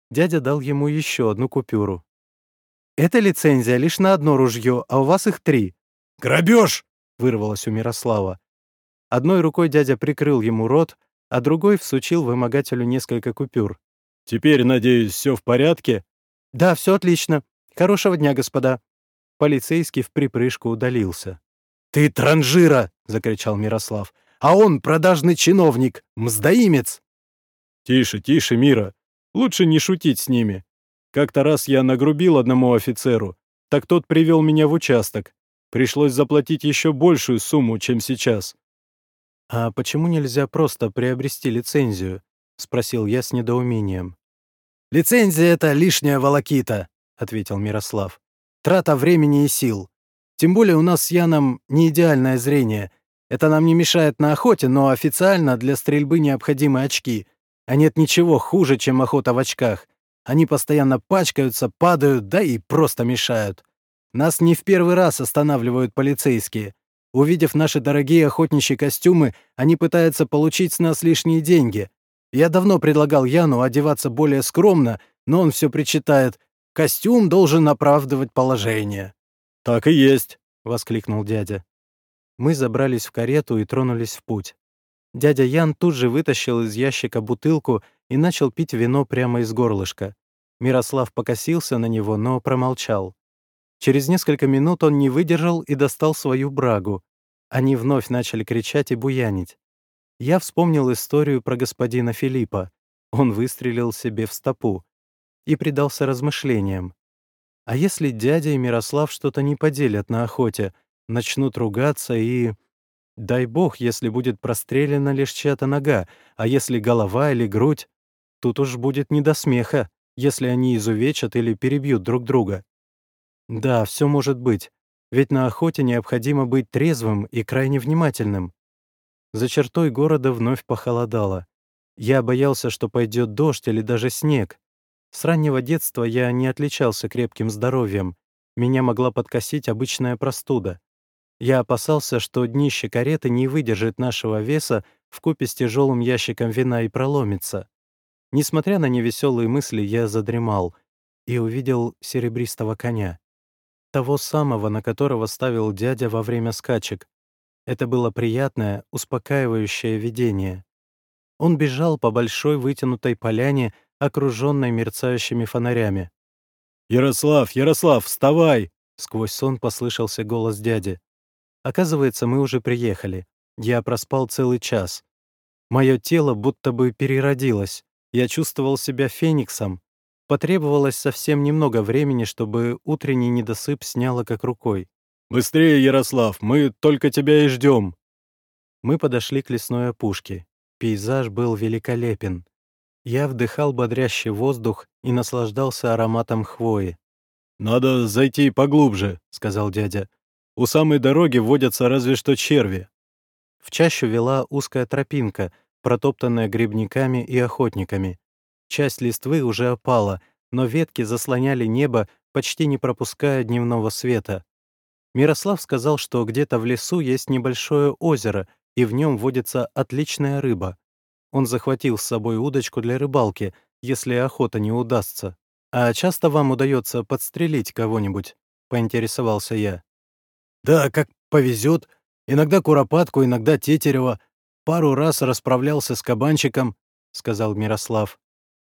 Дядя дал ему еще одну купюру. Эта лицензия лишь на одно ружье, а у вас их три». «Грабеж!» — вырвалось у Мирослава. Одной рукой дядя прикрыл ему рот, а другой всучил вымогателю несколько купюр. «Теперь, надеюсь, все в порядке?» «Да, все отлично. Хорошего дня, господа». Полицейский в припрыжку удалился. «Ты транжира!» — закричал Мирослав. «А он продажный чиновник, мздоимец!» «Тише, тише, Мира. Лучше не шутить с ними. Как-то раз я нагрубил одному офицеру, так тот привел меня в участок. Пришлось заплатить еще большую сумму, чем сейчас. «А почему нельзя просто приобрести лицензию?» — спросил я с недоумением. «Лицензия — это лишняя волокита», — ответил Мирослав. «Трата времени и сил. Тем более у нас с Яном не идеальное зрение. Это нам не мешает на охоте, но официально для стрельбы необходимы очки. А нет ничего хуже, чем охота в очках. Они постоянно пачкаются, падают, да и просто мешают. Нас не в первый раз останавливают полицейские. Увидев наши дорогие охотничьи костюмы, они пытаются получить с нас лишние деньги. Я давно предлагал Яну одеваться более скромно, но он все причитает. Костюм должен оправдывать положение. «Так и есть», — воскликнул дядя. Мы забрались в карету и тронулись в путь. Дядя Ян тут же вытащил из ящика бутылку и начал пить вино прямо из горлышка. Мирослав покосился на него, но промолчал. Через несколько минут он не выдержал и достал свою брагу. Они вновь начали кричать и буянить. Я вспомнил историю про господина Филиппа. Он выстрелил себе в стопу и предался размышлениям. А если дядя и Мирослав что-то не поделят на охоте, начнут ругаться и... Дай бог, если будет прострелена лишь чья-то нога, а если голова или грудь, Тут уж будет не до смеха, если они изувечат или перебьют друг друга. Да, все может быть. Ведь на охоте необходимо быть трезвым и крайне внимательным. За чертой города вновь похолодало. Я боялся, что пойдет дождь или даже снег. С раннего детства я не отличался крепким здоровьем. Меня могла подкосить обычная простуда. Я опасался, что днище кареты не выдержит нашего веса в купе с тяжелым ящиком вина и проломится. Несмотря на невеселые мысли, я задремал и увидел серебристого коня. Того самого, на которого ставил дядя во время скачек. Это было приятное, успокаивающее видение. Он бежал по большой вытянутой поляне, окруженной мерцающими фонарями. «Ярослав, Ярослав, вставай!» Сквозь сон послышался голос дяди. Оказывается, мы уже приехали. Я проспал целый час. Мое тело будто бы переродилось. Я чувствовал себя фениксом. Потребовалось совсем немного времени, чтобы утренний недосып сняло как рукой. «Быстрее, Ярослав, мы только тебя и ждем. Мы подошли к лесной опушке. Пейзаж был великолепен. Я вдыхал бодрящий воздух и наслаждался ароматом хвои. «Надо зайти поглубже», — сказал дядя. «У самой дороги водятся разве что черви». В чащу вела узкая тропинка, протоптанная грибниками и охотниками. Часть листвы уже опала, но ветки заслоняли небо, почти не пропуская дневного света. Мирослав сказал, что где-то в лесу есть небольшое озеро, и в нем водится отличная рыба. Он захватил с собой удочку для рыбалки, если охота не удастся. «А часто вам удается подстрелить кого-нибудь?» — поинтересовался я. «Да, как повезет. Иногда куропатку, иногда тетерева. Пару раз расправлялся с кабанчиком», — сказал Мирослав.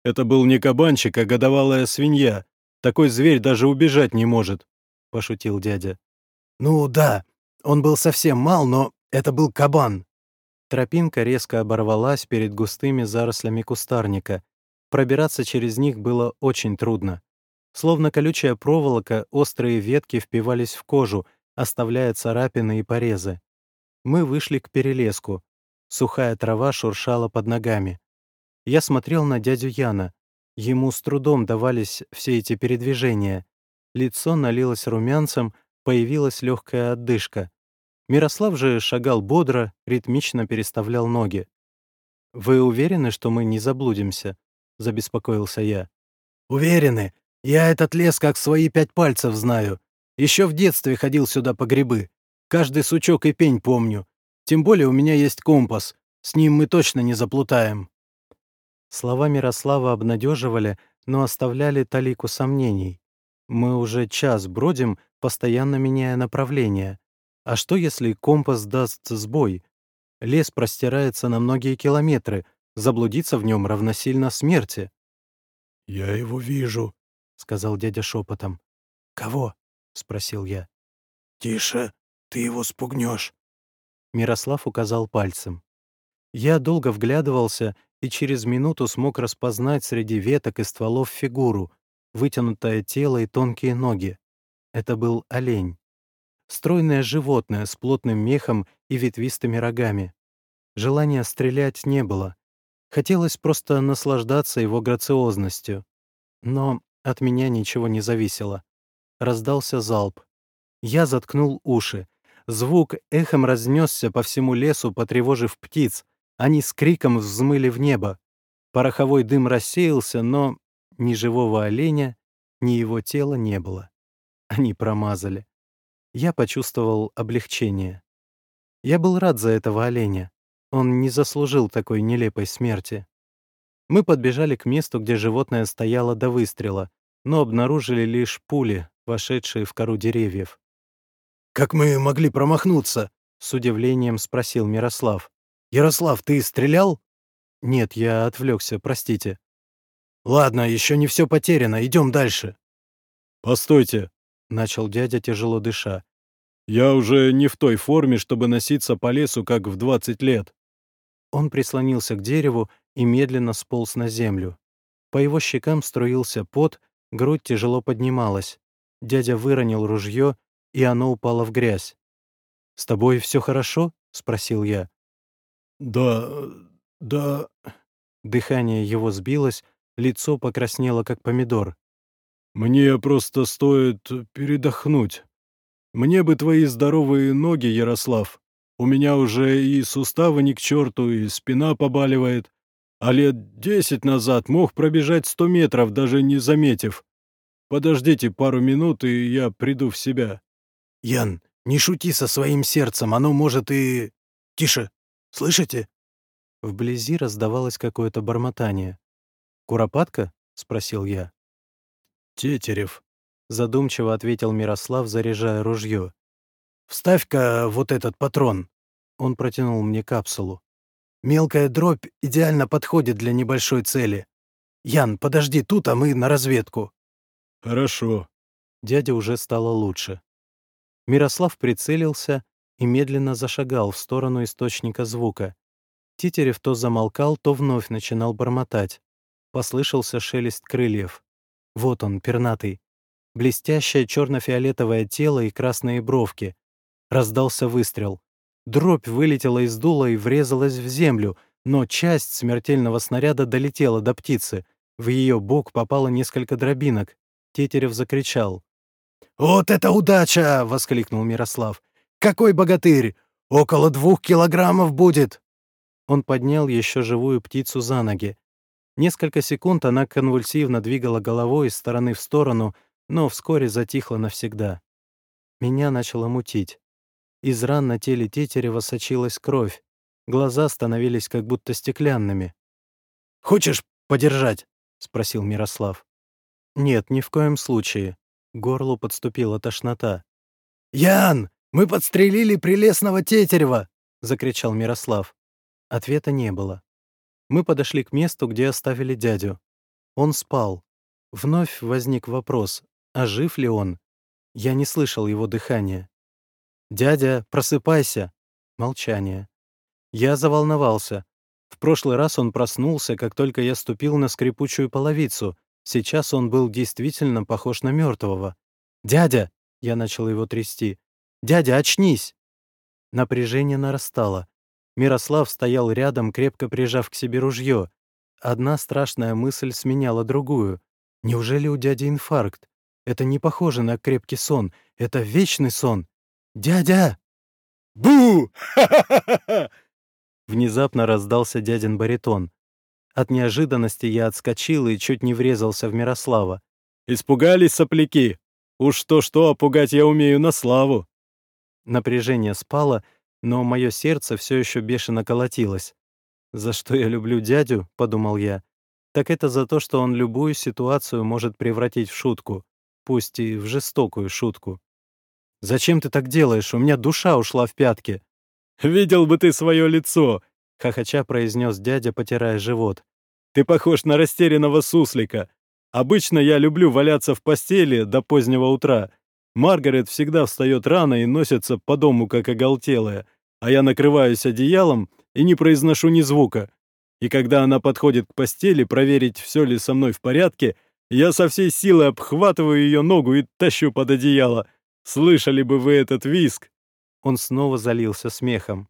«Это был не кабанчик, а годовалая свинья. Такой зверь даже убежать не может», — пошутил дядя. «Ну да, он был совсем мал, но это был кабан. Тропинка резко оборвалась перед густыми зарослями кустарника. Пробираться через них было очень трудно. Словно колючая проволока, острые ветки впивались в кожу, оставляя царапины и порезы. Мы вышли к перелеску. Сухая трава шуршала под ногами. Я смотрел на дядю Яна. Ему с трудом давались все эти передвижения. Лицо налилось румянцем, появилась легкая отдышка. Мирослав же шагал бодро, ритмично переставлял ноги. «Вы уверены, что мы не заблудимся?» — забеспокоился я. «Уверены. Я этот лес как свои пять пальцев знаю. Еще в детстве ходил сюда по грибы. Каждый сучок и пень помню. Тем более у меня есть компас. С ним мы точно не заплутаем». Слова Мирослава обнадеживали, но оставляли талику сомнений. Мы уже час бродим, постоянно меняя направление. А что, если компас даст сбой? Лес простирается на многие километры, заблудиться в нем равносильно смерти. «Я его вижу», — сказал дядя шепотом. «Кого?» — спросил я. «Тише, ты его спугнешь. Мирослав указал пальцем. Я долго вглядывался и через минуту смог распознать среди веток и стволов фигуру, вытянутое тело и тонкие ноги. Это был олень стройное животное с плотным мехом и ветвистыми рогами. Желания стрелять не было. Хотелось просто наслаждаться его грациозностью. Но от меня ничего не зависело. Раздался залп. Я заткнул уши. Звук эхом разнесся по всему лесу, потревожив птиц. Они с криком взмыли в небо. Пороховой дым рассеялся, но ни живого оленя, ни его тела не было. Они промазали. Я почувствовал облегчение. Я был рад за этого оленя. Он не заслужил такой нелепой смерти. Мы подбежали к месту, где животное стояло до выстрела, но обнаружили лишь пули, вошедшие в кору деревьев. «Как мы могли промахнуться?» — с удивлением спросил Мирослав. «Ярослав, ты стрелял?» «Нет, я отвлекся, простите». «Ладно, еще не все потеряно, идем дальше». «Постойте», начал дядя, тяжело дыша. «Я уже не в той форме, чтобы носиться по лесу, как в 20 лет». Он прислонился к дереву и медленно сполз на землю. По его щекам струился пот, грудь тяжело поднималась. Дядя выронил ружье, и оно упало в грязь. «С тобой все хорошо?» — спросил я. «Да... да...» Дыхание его сбилось, лицо покраснело, как помидор. «Мне просто стоит передохнуть. Мне бы твои здоровые ноги, Ярослав. У меня уже и суставы ни к черту, и спина побаливает. А лет десять назад мог пробежать сто метров, даже не заметив. Подождите пару минут, и я приду в себя». «Ян, не шути со своим сердцем, оно может и... Тише, слышите?» Вблизи раздавалось какое-то бормотание. «Куропатка?» — спросил я. «Тетерев», — задумчиво ответил Мирослав, заряжая ружье. «Вставь-ка вот этот патрон». Он протянул мне капсулу. «Мелкая дробь идеально подходит для небольшой цели. Ян, подожди тут, а мы на разведку». «Хорошо». Дядя уже стало лучше. Мирослав прицелился и медленно зашагал в сторону источника звука. Тетерев то замолкал, то вновь начинал бормотать. Послышался шелест крыльев. Вот он, пернатый. Блестящее черно-фиолетовое тело и красные бровки. Раздался выстрел. Дробь вылетела из дула и врезалась в землю, но часть смертельного снаряда долетела до птицы. В ее бок попало несколько дробинок. Тетерев закричал. «Вот это удача!» — воскликнул Мирослав. «Какой богатырь! Около двух килограммов будет!» Он поднял еще живую птицу за ноги. Несколько секунд она конвульсивно двигала головой из стороны в сторону, но вскоре затихла навсегда. Меня начало мутить. Из ран на теле Тетерева сочилась кровь. Глаза становились как будто стеклянными. «Хочешь подержать?» — спросил Мирослав. «Нет, ни в коем случае». Горлу подступила тошнота. «Ян, мы подстрелили прелестного Тетерева!» — закричал Мирослав. Ответа не было. Мы подошли к месту, где оставили дядю. Он спал. Вновь возник вопрос, а жив ли он? Я не слышал его дыхания. «Дядя, просыпайся!» Молчание. Я заволновался. В прошлый раз он проснулся, как только я ступил на скрипучую половицу. Сейчас он был действительно похож на мертвого. «Дядя!» — я начал его трясти. «Дядя, очнись!» Напряжение нарастало. Мирослав стоял рядом, крепко прижав к себе ружье. Одна страшная мысль сменяла другую. Неужели у дяди инфаркт? Это не похоже на крепкий сон. Это вечный сон. «Дядя!» «Бу! [laughs] Внезапно раздался дядин баритон. От неожиданности я отскочил и чуть не врезался в Мирослава. «Испугались сопляки? Уж что-что, а пугать я умею на славу!» Напряжение спало, но мое сердце все еще бешено колотилось. «За что я люблю дядю?» — подумал я. «Так это за то, что он любую ситуацию может превратить в шутку, пусть и в жестокую шутку». «Зачем ты так делаешь? У меня душа ушла в пятки». «Видел бы ты свое лицо!» — хохоча произнес дядя, потирая живот. «Ты похож на растерянного суслика. Обычно я люблю валяться в постели до позднего утра, Маргарет всегда встает рано и носится по дому, как оголтелая, а я накрываюсь одеялом и не произношу ни звука. И когда она подходит к постели проверить, все ли со мной в порядке, я со всей силы обхватываю ее ногу и тащу под одеяло. Слышали бы вы этот виск? Он снова залился смехом.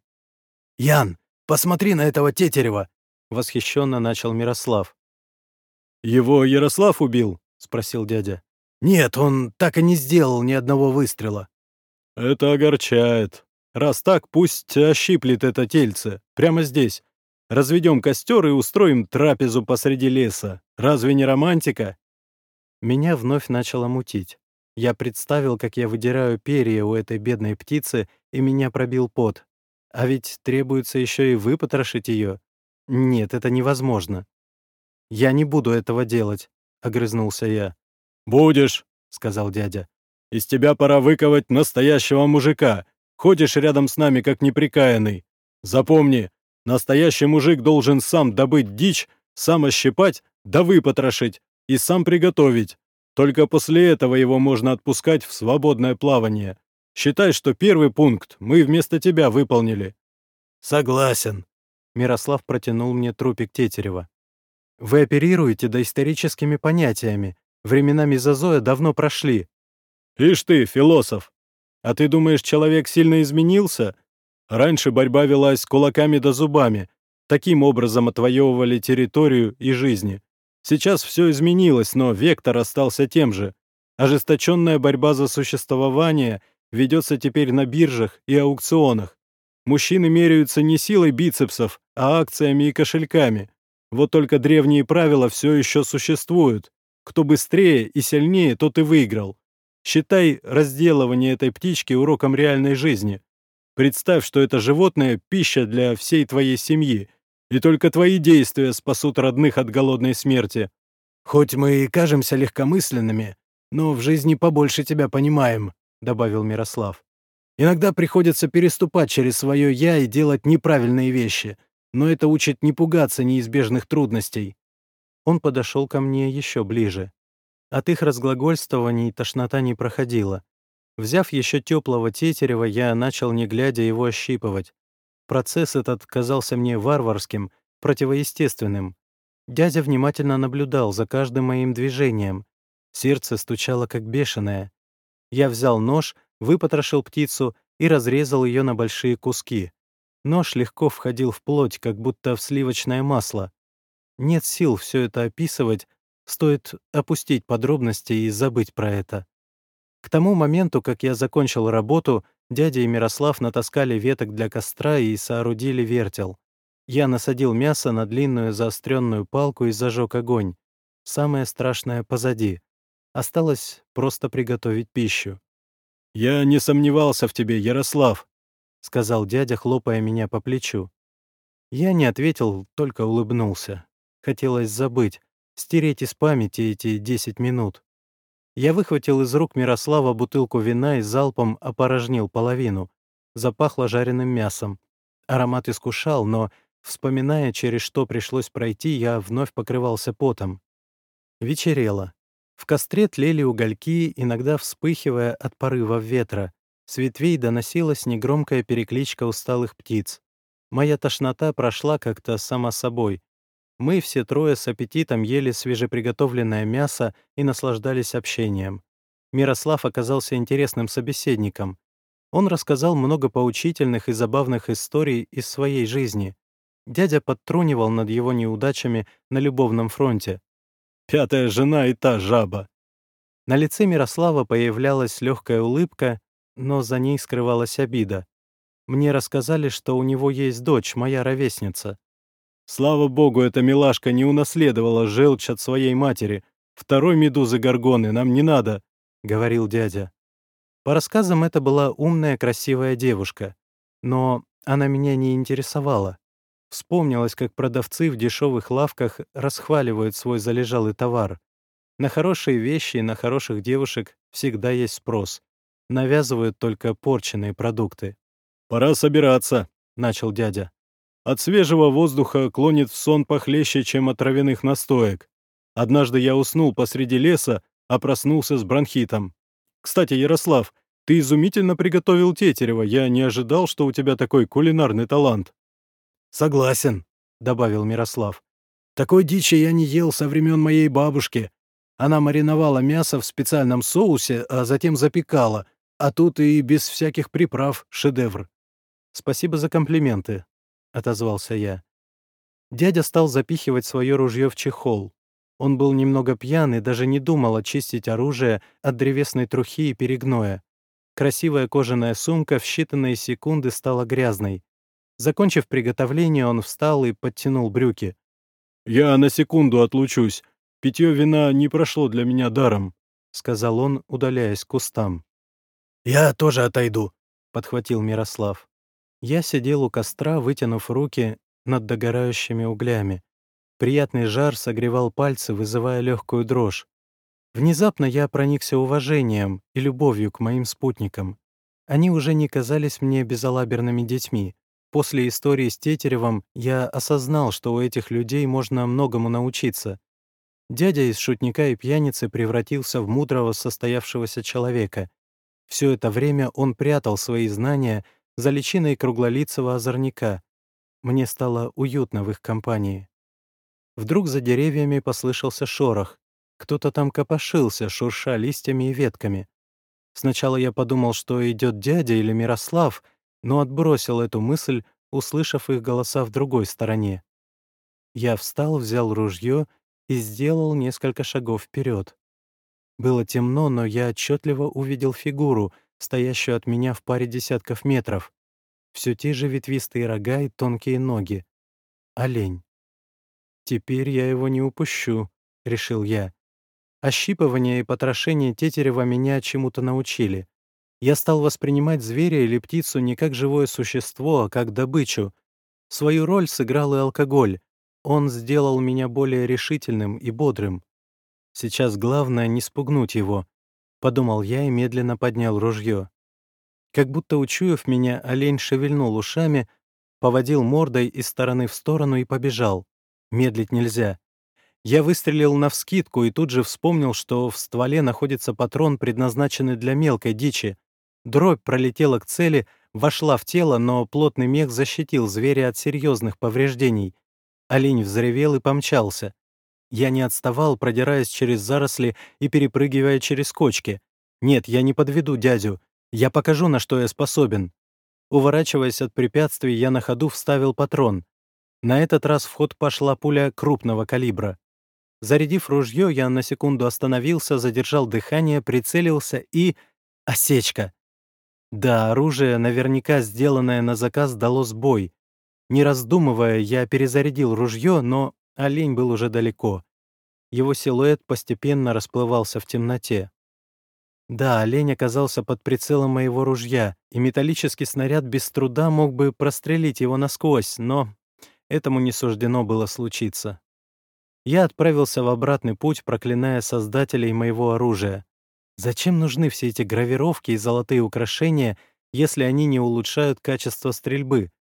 «Ян, посмотри на этого Тетерева!» — восхищенно начал Мирослав. «Его Ярослав убил?» — спросил дядя. «Нет, он так и не сделал ни одного выстрела». «Это огорчает. Раз так, пусть ощиплет это тельце. Прямо здесь. Разведем костер и устроим трапезу посреди леса. Разве не романтика?» Меня вновь начало мутить. Я представил, как я выдираю перья у этой бедной птицы, и меня пробил пот. А ведь требуется еще и выпотрошить ее. Нет, это невозможно. «Я не буду этого делать», — огрызнулся я. «Будешь», — сказал дядя. «Из тебя пора выковать настоящего мужика. Ходишь рядом с нами, как неприкаянный. Запомни, настоящий мужик должен сам добыть дичь, сам ощипать, да выпотрошить и сам приготовить. Только после этого его можно отпускать в свободное плавание. Считай, что первый пункт мы вместо тебя выполнили». «Согласен», — Мирослав протянул мне трупик Тетерева. «Вы оперируете доисторическими понятиями, Времена мезозоя давно прошли. Ишь ты, философ! А ты думаешь, человек сильно изменился? Раньше борьба велась кулаками да зубами. Таким образом отвоевывали территорию и жизни. Сейчас все изменилось, но вектор остался тем же. Ожесточенная борьба за существование, ведется теперь на биржах и аукционах. Мужчины меряются не силой бицепсов, а акциями и кошельками. Вот только древние правила все еще существуют. Кто быстрее и сильнее, тот и выиграл. Считай разделывание этой птички уроком реальной жизни. Представь, что это животное — пища для всей твоей семьи, и только твои действия спасут родных от голодной смерти. «Хоть мы и кажемся легкомысленными, но в жизни побольше тебя понимаем», — добавил Мирослав. «Иногда приходится переступать через свое «я» и делать неправильные вещи, но это учит не пугаться неизбежных трудностей». Он подошел ко мне еще ближе. От их разглагольствований тошнота не проходила. Взяв еще теплого тетерева, я начал, не глядя, его ощипывать. Процесс этот казался мне варварским, противоестественным. Дядя внимательно наблюдал за каждым моим движением. Сердце стучало как бешеное. Я взял нож, выпотрошил птицу и разрезал ее на большие куски. Нож легко входил в плоть, как будто в сливочное масло. Нет сил все это описывать, стоит опустить подробности и забыть про это. К тому моменту, как я закончил работу, дядя и Мирослав натаскали веток для костра и соорудили вертел. Я насадил мясо на длинную заостренную палку и зажег огонь. Самое страшное позади. Осталось просто приготовить пищу. «Я не сомневался в тебе, Ярослав», — сказал дядя, хлопая меня по плечу. Я не ответил, только улыбнулся. Хотелось забыть, стереть из памяти эти десять минут. Я выхватил из рук Мирослава бутылку вина и залпом опорожнил половину. Запахло жареным мясом. Аромат искушал, но, вспоминая, через что пришлось пройти, я вновь покрывался потом. Вечерело. В костре тлели угольки, иногда вспыхивая от порыва ветра. С ветвей доносилась негромкая перекличка усталых птиц. Моя тошнота прошла как-то сама собой. Мы все трое с аппетитом ели свежеприготовленное мясо и наслаждались общением. Мирослав оказался интересным собеседником. Он рассказал много поучительных и забавных историй из своей жизни. Дядя подтрунивал над его неудачами на любовном фронте. «Пятая жена и та жаба». На лице Мирослава появлялась легкая улыбка, но за ней скрывалась обида. Мне рассказали, что у него есть дочь, моя ровесница. Слава богу, эта милашка не унаследовала желчь от своей матери. Второй медузы Горгоны нам не надо, — говорил дядя. По рассказам, это была умная, красивая девушка. Но она меня не интересовала. Вспомнилось, как продавцы в дешевых лавках расхваливают свой залежалый товар. На хорошие вещи и на хороших девушек всегда есть спрос навязывают только порченные продукты. «Пора собираться», — начал дядя. «От свежего воздуха клонит в сон похлеще, чем от травяных настоек. Однажды я уснул посреди леса, а проснулся с бронхитом. Кстати, Ярослав, ты изумительно приготовил тетерева. Я не ожидал, что у тебя такой кулинарный талант». «Согласен», — добавил Мирослав. «Такой дичи я не ел со времен моей бабушки. Она мариновала мясо в специальном соусе, а затем запекала, а тут и без всяких приправ шедевр. «Спасибо за комплименты», — отозвался я. Дядя стал запихивать свое ружье в чехол. Он был немного пьян и даже не думал очистить оружие от древесной трухи и перегноя. Красивая кожаная сумка в считанные секунды стала грязной. Закончив приготовление, он встал и подтянул брюки. «Я на секунду отлучусь. Питье вина не прошло для меня даром», — сказал он, удаляясь к кустам. «Я тоже отойду», — подхватил Мирослав. Я сидел у костра, вытянув руки над догорающими углями. Приятный жар согревал пальцы, вызывая легкую дрожь. Внезапно я проникся уважением и любовью к моим спутникам. Они уже не казались мне безалаберными детьми. После истории с Тетеревым я осознал, что у этих людей можно многому научиться. Дядя из шутника и пьяницы превратился в мудрого состоявшегося человека, все это время он прятал свои знания за личиной круглолицего озорника. Мне стало уютно в их компании. Вдруг за деревьями послышался шорох. Кто-то там копошился, шурша листьями и ветками. Сначала я подумал, что идет дядя или Мирослав, но отбросил эту мысль, услышав их голоса в другой стороне. Я встал, взял ружье и сделал несколько шагов вперед. Было темно, но я отчетливо увидел фигуру, стоящую от меня в паре десятков метров. Все те же ветвистые рога и тонкие ноги. Олень. «Теперь я его не упущу», — решил я. Ощипывание и потрошение тетерева меня чему-то научили. Я стал воспринимать зверя или птицу не как живое существо, а как добычу. Свою роль сыграл и алкоголь. Он сделал меня более решительным и бодрым. Сейчас главное не спугнуть его, — подумал я и медленно поднял ружье. Как будто учуяв меня, олень шевельнул ушами, поводил мордой из стороны в сторону и побежал. Медлить нельзя. Я выстрелил навскидку и тут же вспомнил, что в стволе находится патрон, предназначенный для мелкой дичи. Дробь пролетела к цели, вошла в тело, но плотный мех защитил зверя от серьезных повреждений. Олень взревел и помчался. Я не отставал, продираясь через заросли и перепрыгивая через кочки. Нет, я не подведу дядю. Я покажу, на что я способен. Уворачиваясь от препятствий, я на ходу вставил патрон. На этот раз в ход пошла пуля крупного калибра. Зарядив ружье, я на секунду остановился, задержал дыхание, прицелился и... Осечка! Да, оружие, наверняка сделанное на заказ, дало сбой. Не раздумывая, я перезарядил ружье, но олень был уже далеко. Его силуэт постепенно расплывался в темноте. Да, олень оказался под прицелом моего ружья, и металлический снаряд без труда мог бы прострелить его насквозь, но этому не суждено было случиться я отправился в обратный путь, проклиная создателей моего оружия. Зачем нужны все эти гравировки и золотые украшения, если они не улучшают качество стрельбы?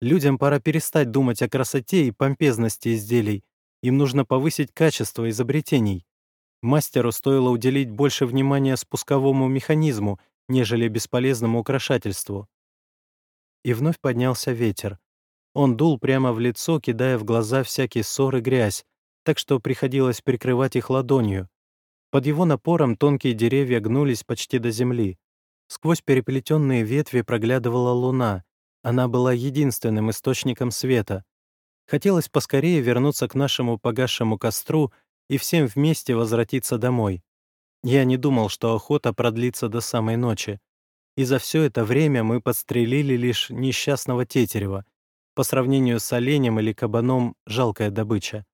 Людям пора перестать думать о красоте и помпезности изделий. Им нужно повысить качество изобретений. Мастеру стоило уделить больше внимания спусковому механизму, нежели бесполезному украшательству. И вновь поднялся ветер. Он дул прямо в лицо, кидая в глаза всякий ссор и грязь, так что приходилось прикрывать их ладонью. Под его напором тонкие деревья гнулись почти до земли. Сквозь переплетенные ветви проглядывала луна. Она была единственным источником света. Хотелось поскорее вернуться к нашему погасшему костру и всем вместе возвратиться домой. Я не думал, что охота продлится до самой ночи. И за все это время мы подстрелили лишь несчастного тетерева. По сравнению с оленем или кабаном — жалкая добыча.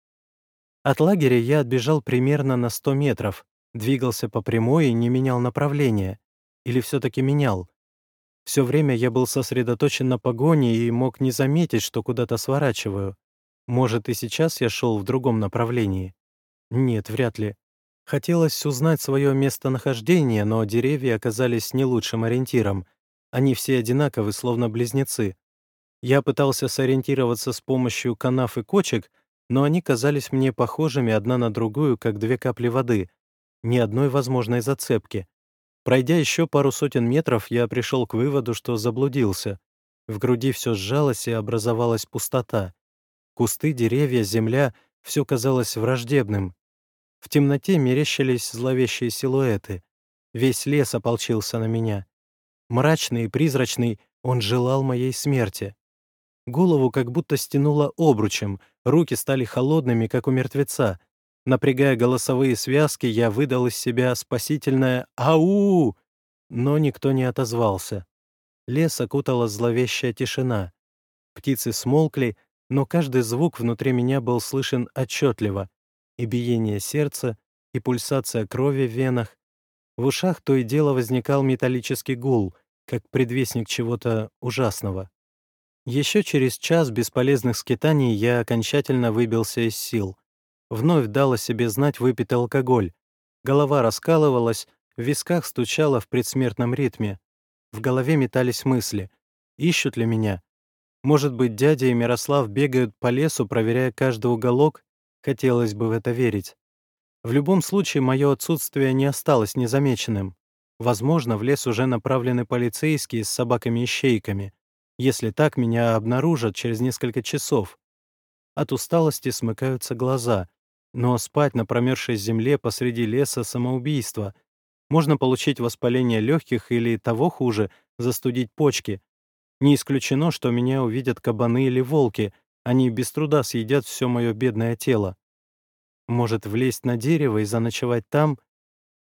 От лагеря я отбежал примерно на 100 метров, двигался по прямой и не менял направления. Или все-таки менял. Все время я был сосредоточен на погоне и мог не заметить, что куда-то сворачиваю. Может, и сейчас я шел в другом направлении? Нет, вряд ли. Хотелось узнать свое местонахождение, но деревья оказались не лучшим ориентиром. Они все одинаковы, словно близнецы. Я пытался сориентироваться с помощью канав и кочек — но они казались мне похожими одна на другую, как две капли воды, ни одной возможной зацепки. Пройдя еще пару сотен метров, я пришел к выводу, что заблудился. В груди все сжалось и образовалась пустота. Кусты, деревья, земля — все казалось враждебным. В темноте мерещились зловещие силуэты. Весь лес ополчился на меня. Мрачный и призрачный, он желал моей смерти. Голову как будто стянуло обручем, руки стали холодными, как у мертвеца. Напрягая голосовые связки, я выдал из себя спасительное «Ау!», но никто не отозвался. Лес окутала зловещая тишина. Птицы смолкли, но каждый звук внутри меня был слышен отчетливо. И биение сердца, и пульсация крови в венах. В ушах то и дело возникал металлический гул, как предвестник чего-то ужасного. Еще через час бесполезных скитаний я окончательно выбился из сил. Вновь дал о себе знать выпитый алкоголь. Голова раскалывалась, в висках стучало в предсмертном ритме. В голове метались мысли. Ищут ли меня? Может быть, дядя и Мирослав бегают по лесу, проверяя каждый уголок? Хотелось бы в это верить. В любом случае, мое отсутствие не осталось незамеченным. Возможно, в лес уже направлены полицейские с собаками-ищейками. Если так, меня обнаружат через несколько часов. От усталости смыкаются глаза, но спать на промерзшей земле посреди леса — самоубийство. Можно получить воспаление легких или, того хуже, застудить почки. Не исключено, что меня увидят кабаны или волки, они без труда съедят все мое бедное тело. Может, влезть на дерево и заночевать там?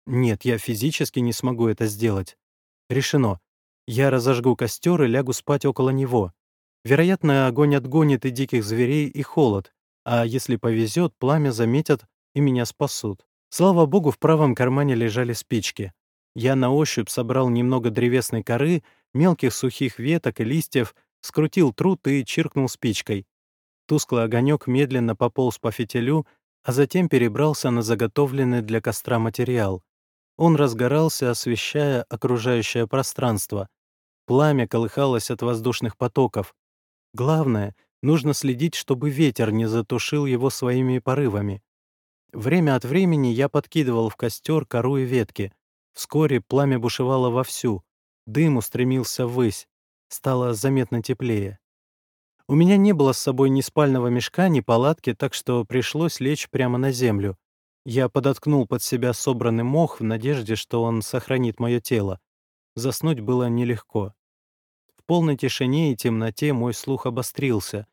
Нет, я физически не смогу это сделать. Решено. Я разожгу костер и лягу спать около него. Вероятно, огонь отгонит и диких зверей, и холод, а если повезет, пламя заметят и меня спасут. Слава богу, в правом кармане лежали спички. Я на ощупь собрал немного древесной коры, мелких сухих веток и листьев, скрутил труд и чиркнул спичкой. Тусклый огонек медленно пополз по фитилю, а затем перебрался на заготовленный для костра материал. Он разгорался, освещая окружающее пространство. Пламя колыхалось от воздушных потоков. Главное, нужно следить, чтобы ветер не затушил его своими порывами. Время от времени я подкидывал в костер кору и ветки. Вскоре пламя бушевало вовсю. Дым устремился ввысь. Стало заметно теплее. У меня не было с собой ни спального мешка, ни палатки, так что пришлось лечь прямо на землю. Я подоткнул под себя собранный мох в надежде, что он сохранит мое тело. Заснуть было нелегко. Полной тишине и темноте мой слух обострился.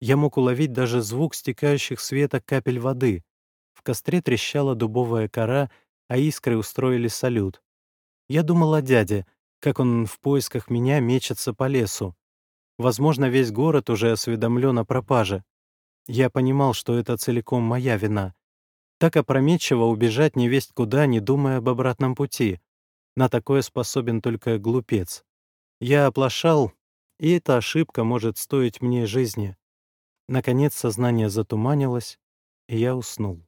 Я мог уловить даже звук стекающих света капель воды. В костре трещала дубовая кора, а искры устроили салют. Я думал о дяде, как он в поисках меня мечется по лесу. Возможно, весь город уже осведомлен о пропаже. Я понимал, что это целиком моя вина. Так опрометчиво убежать невесть куда, не думая об обратном пути. На такое способен только глупец. Я оплошал, и эта ошибка может стоить мне жизни. Наконец сознание затуманилось, и я уснул.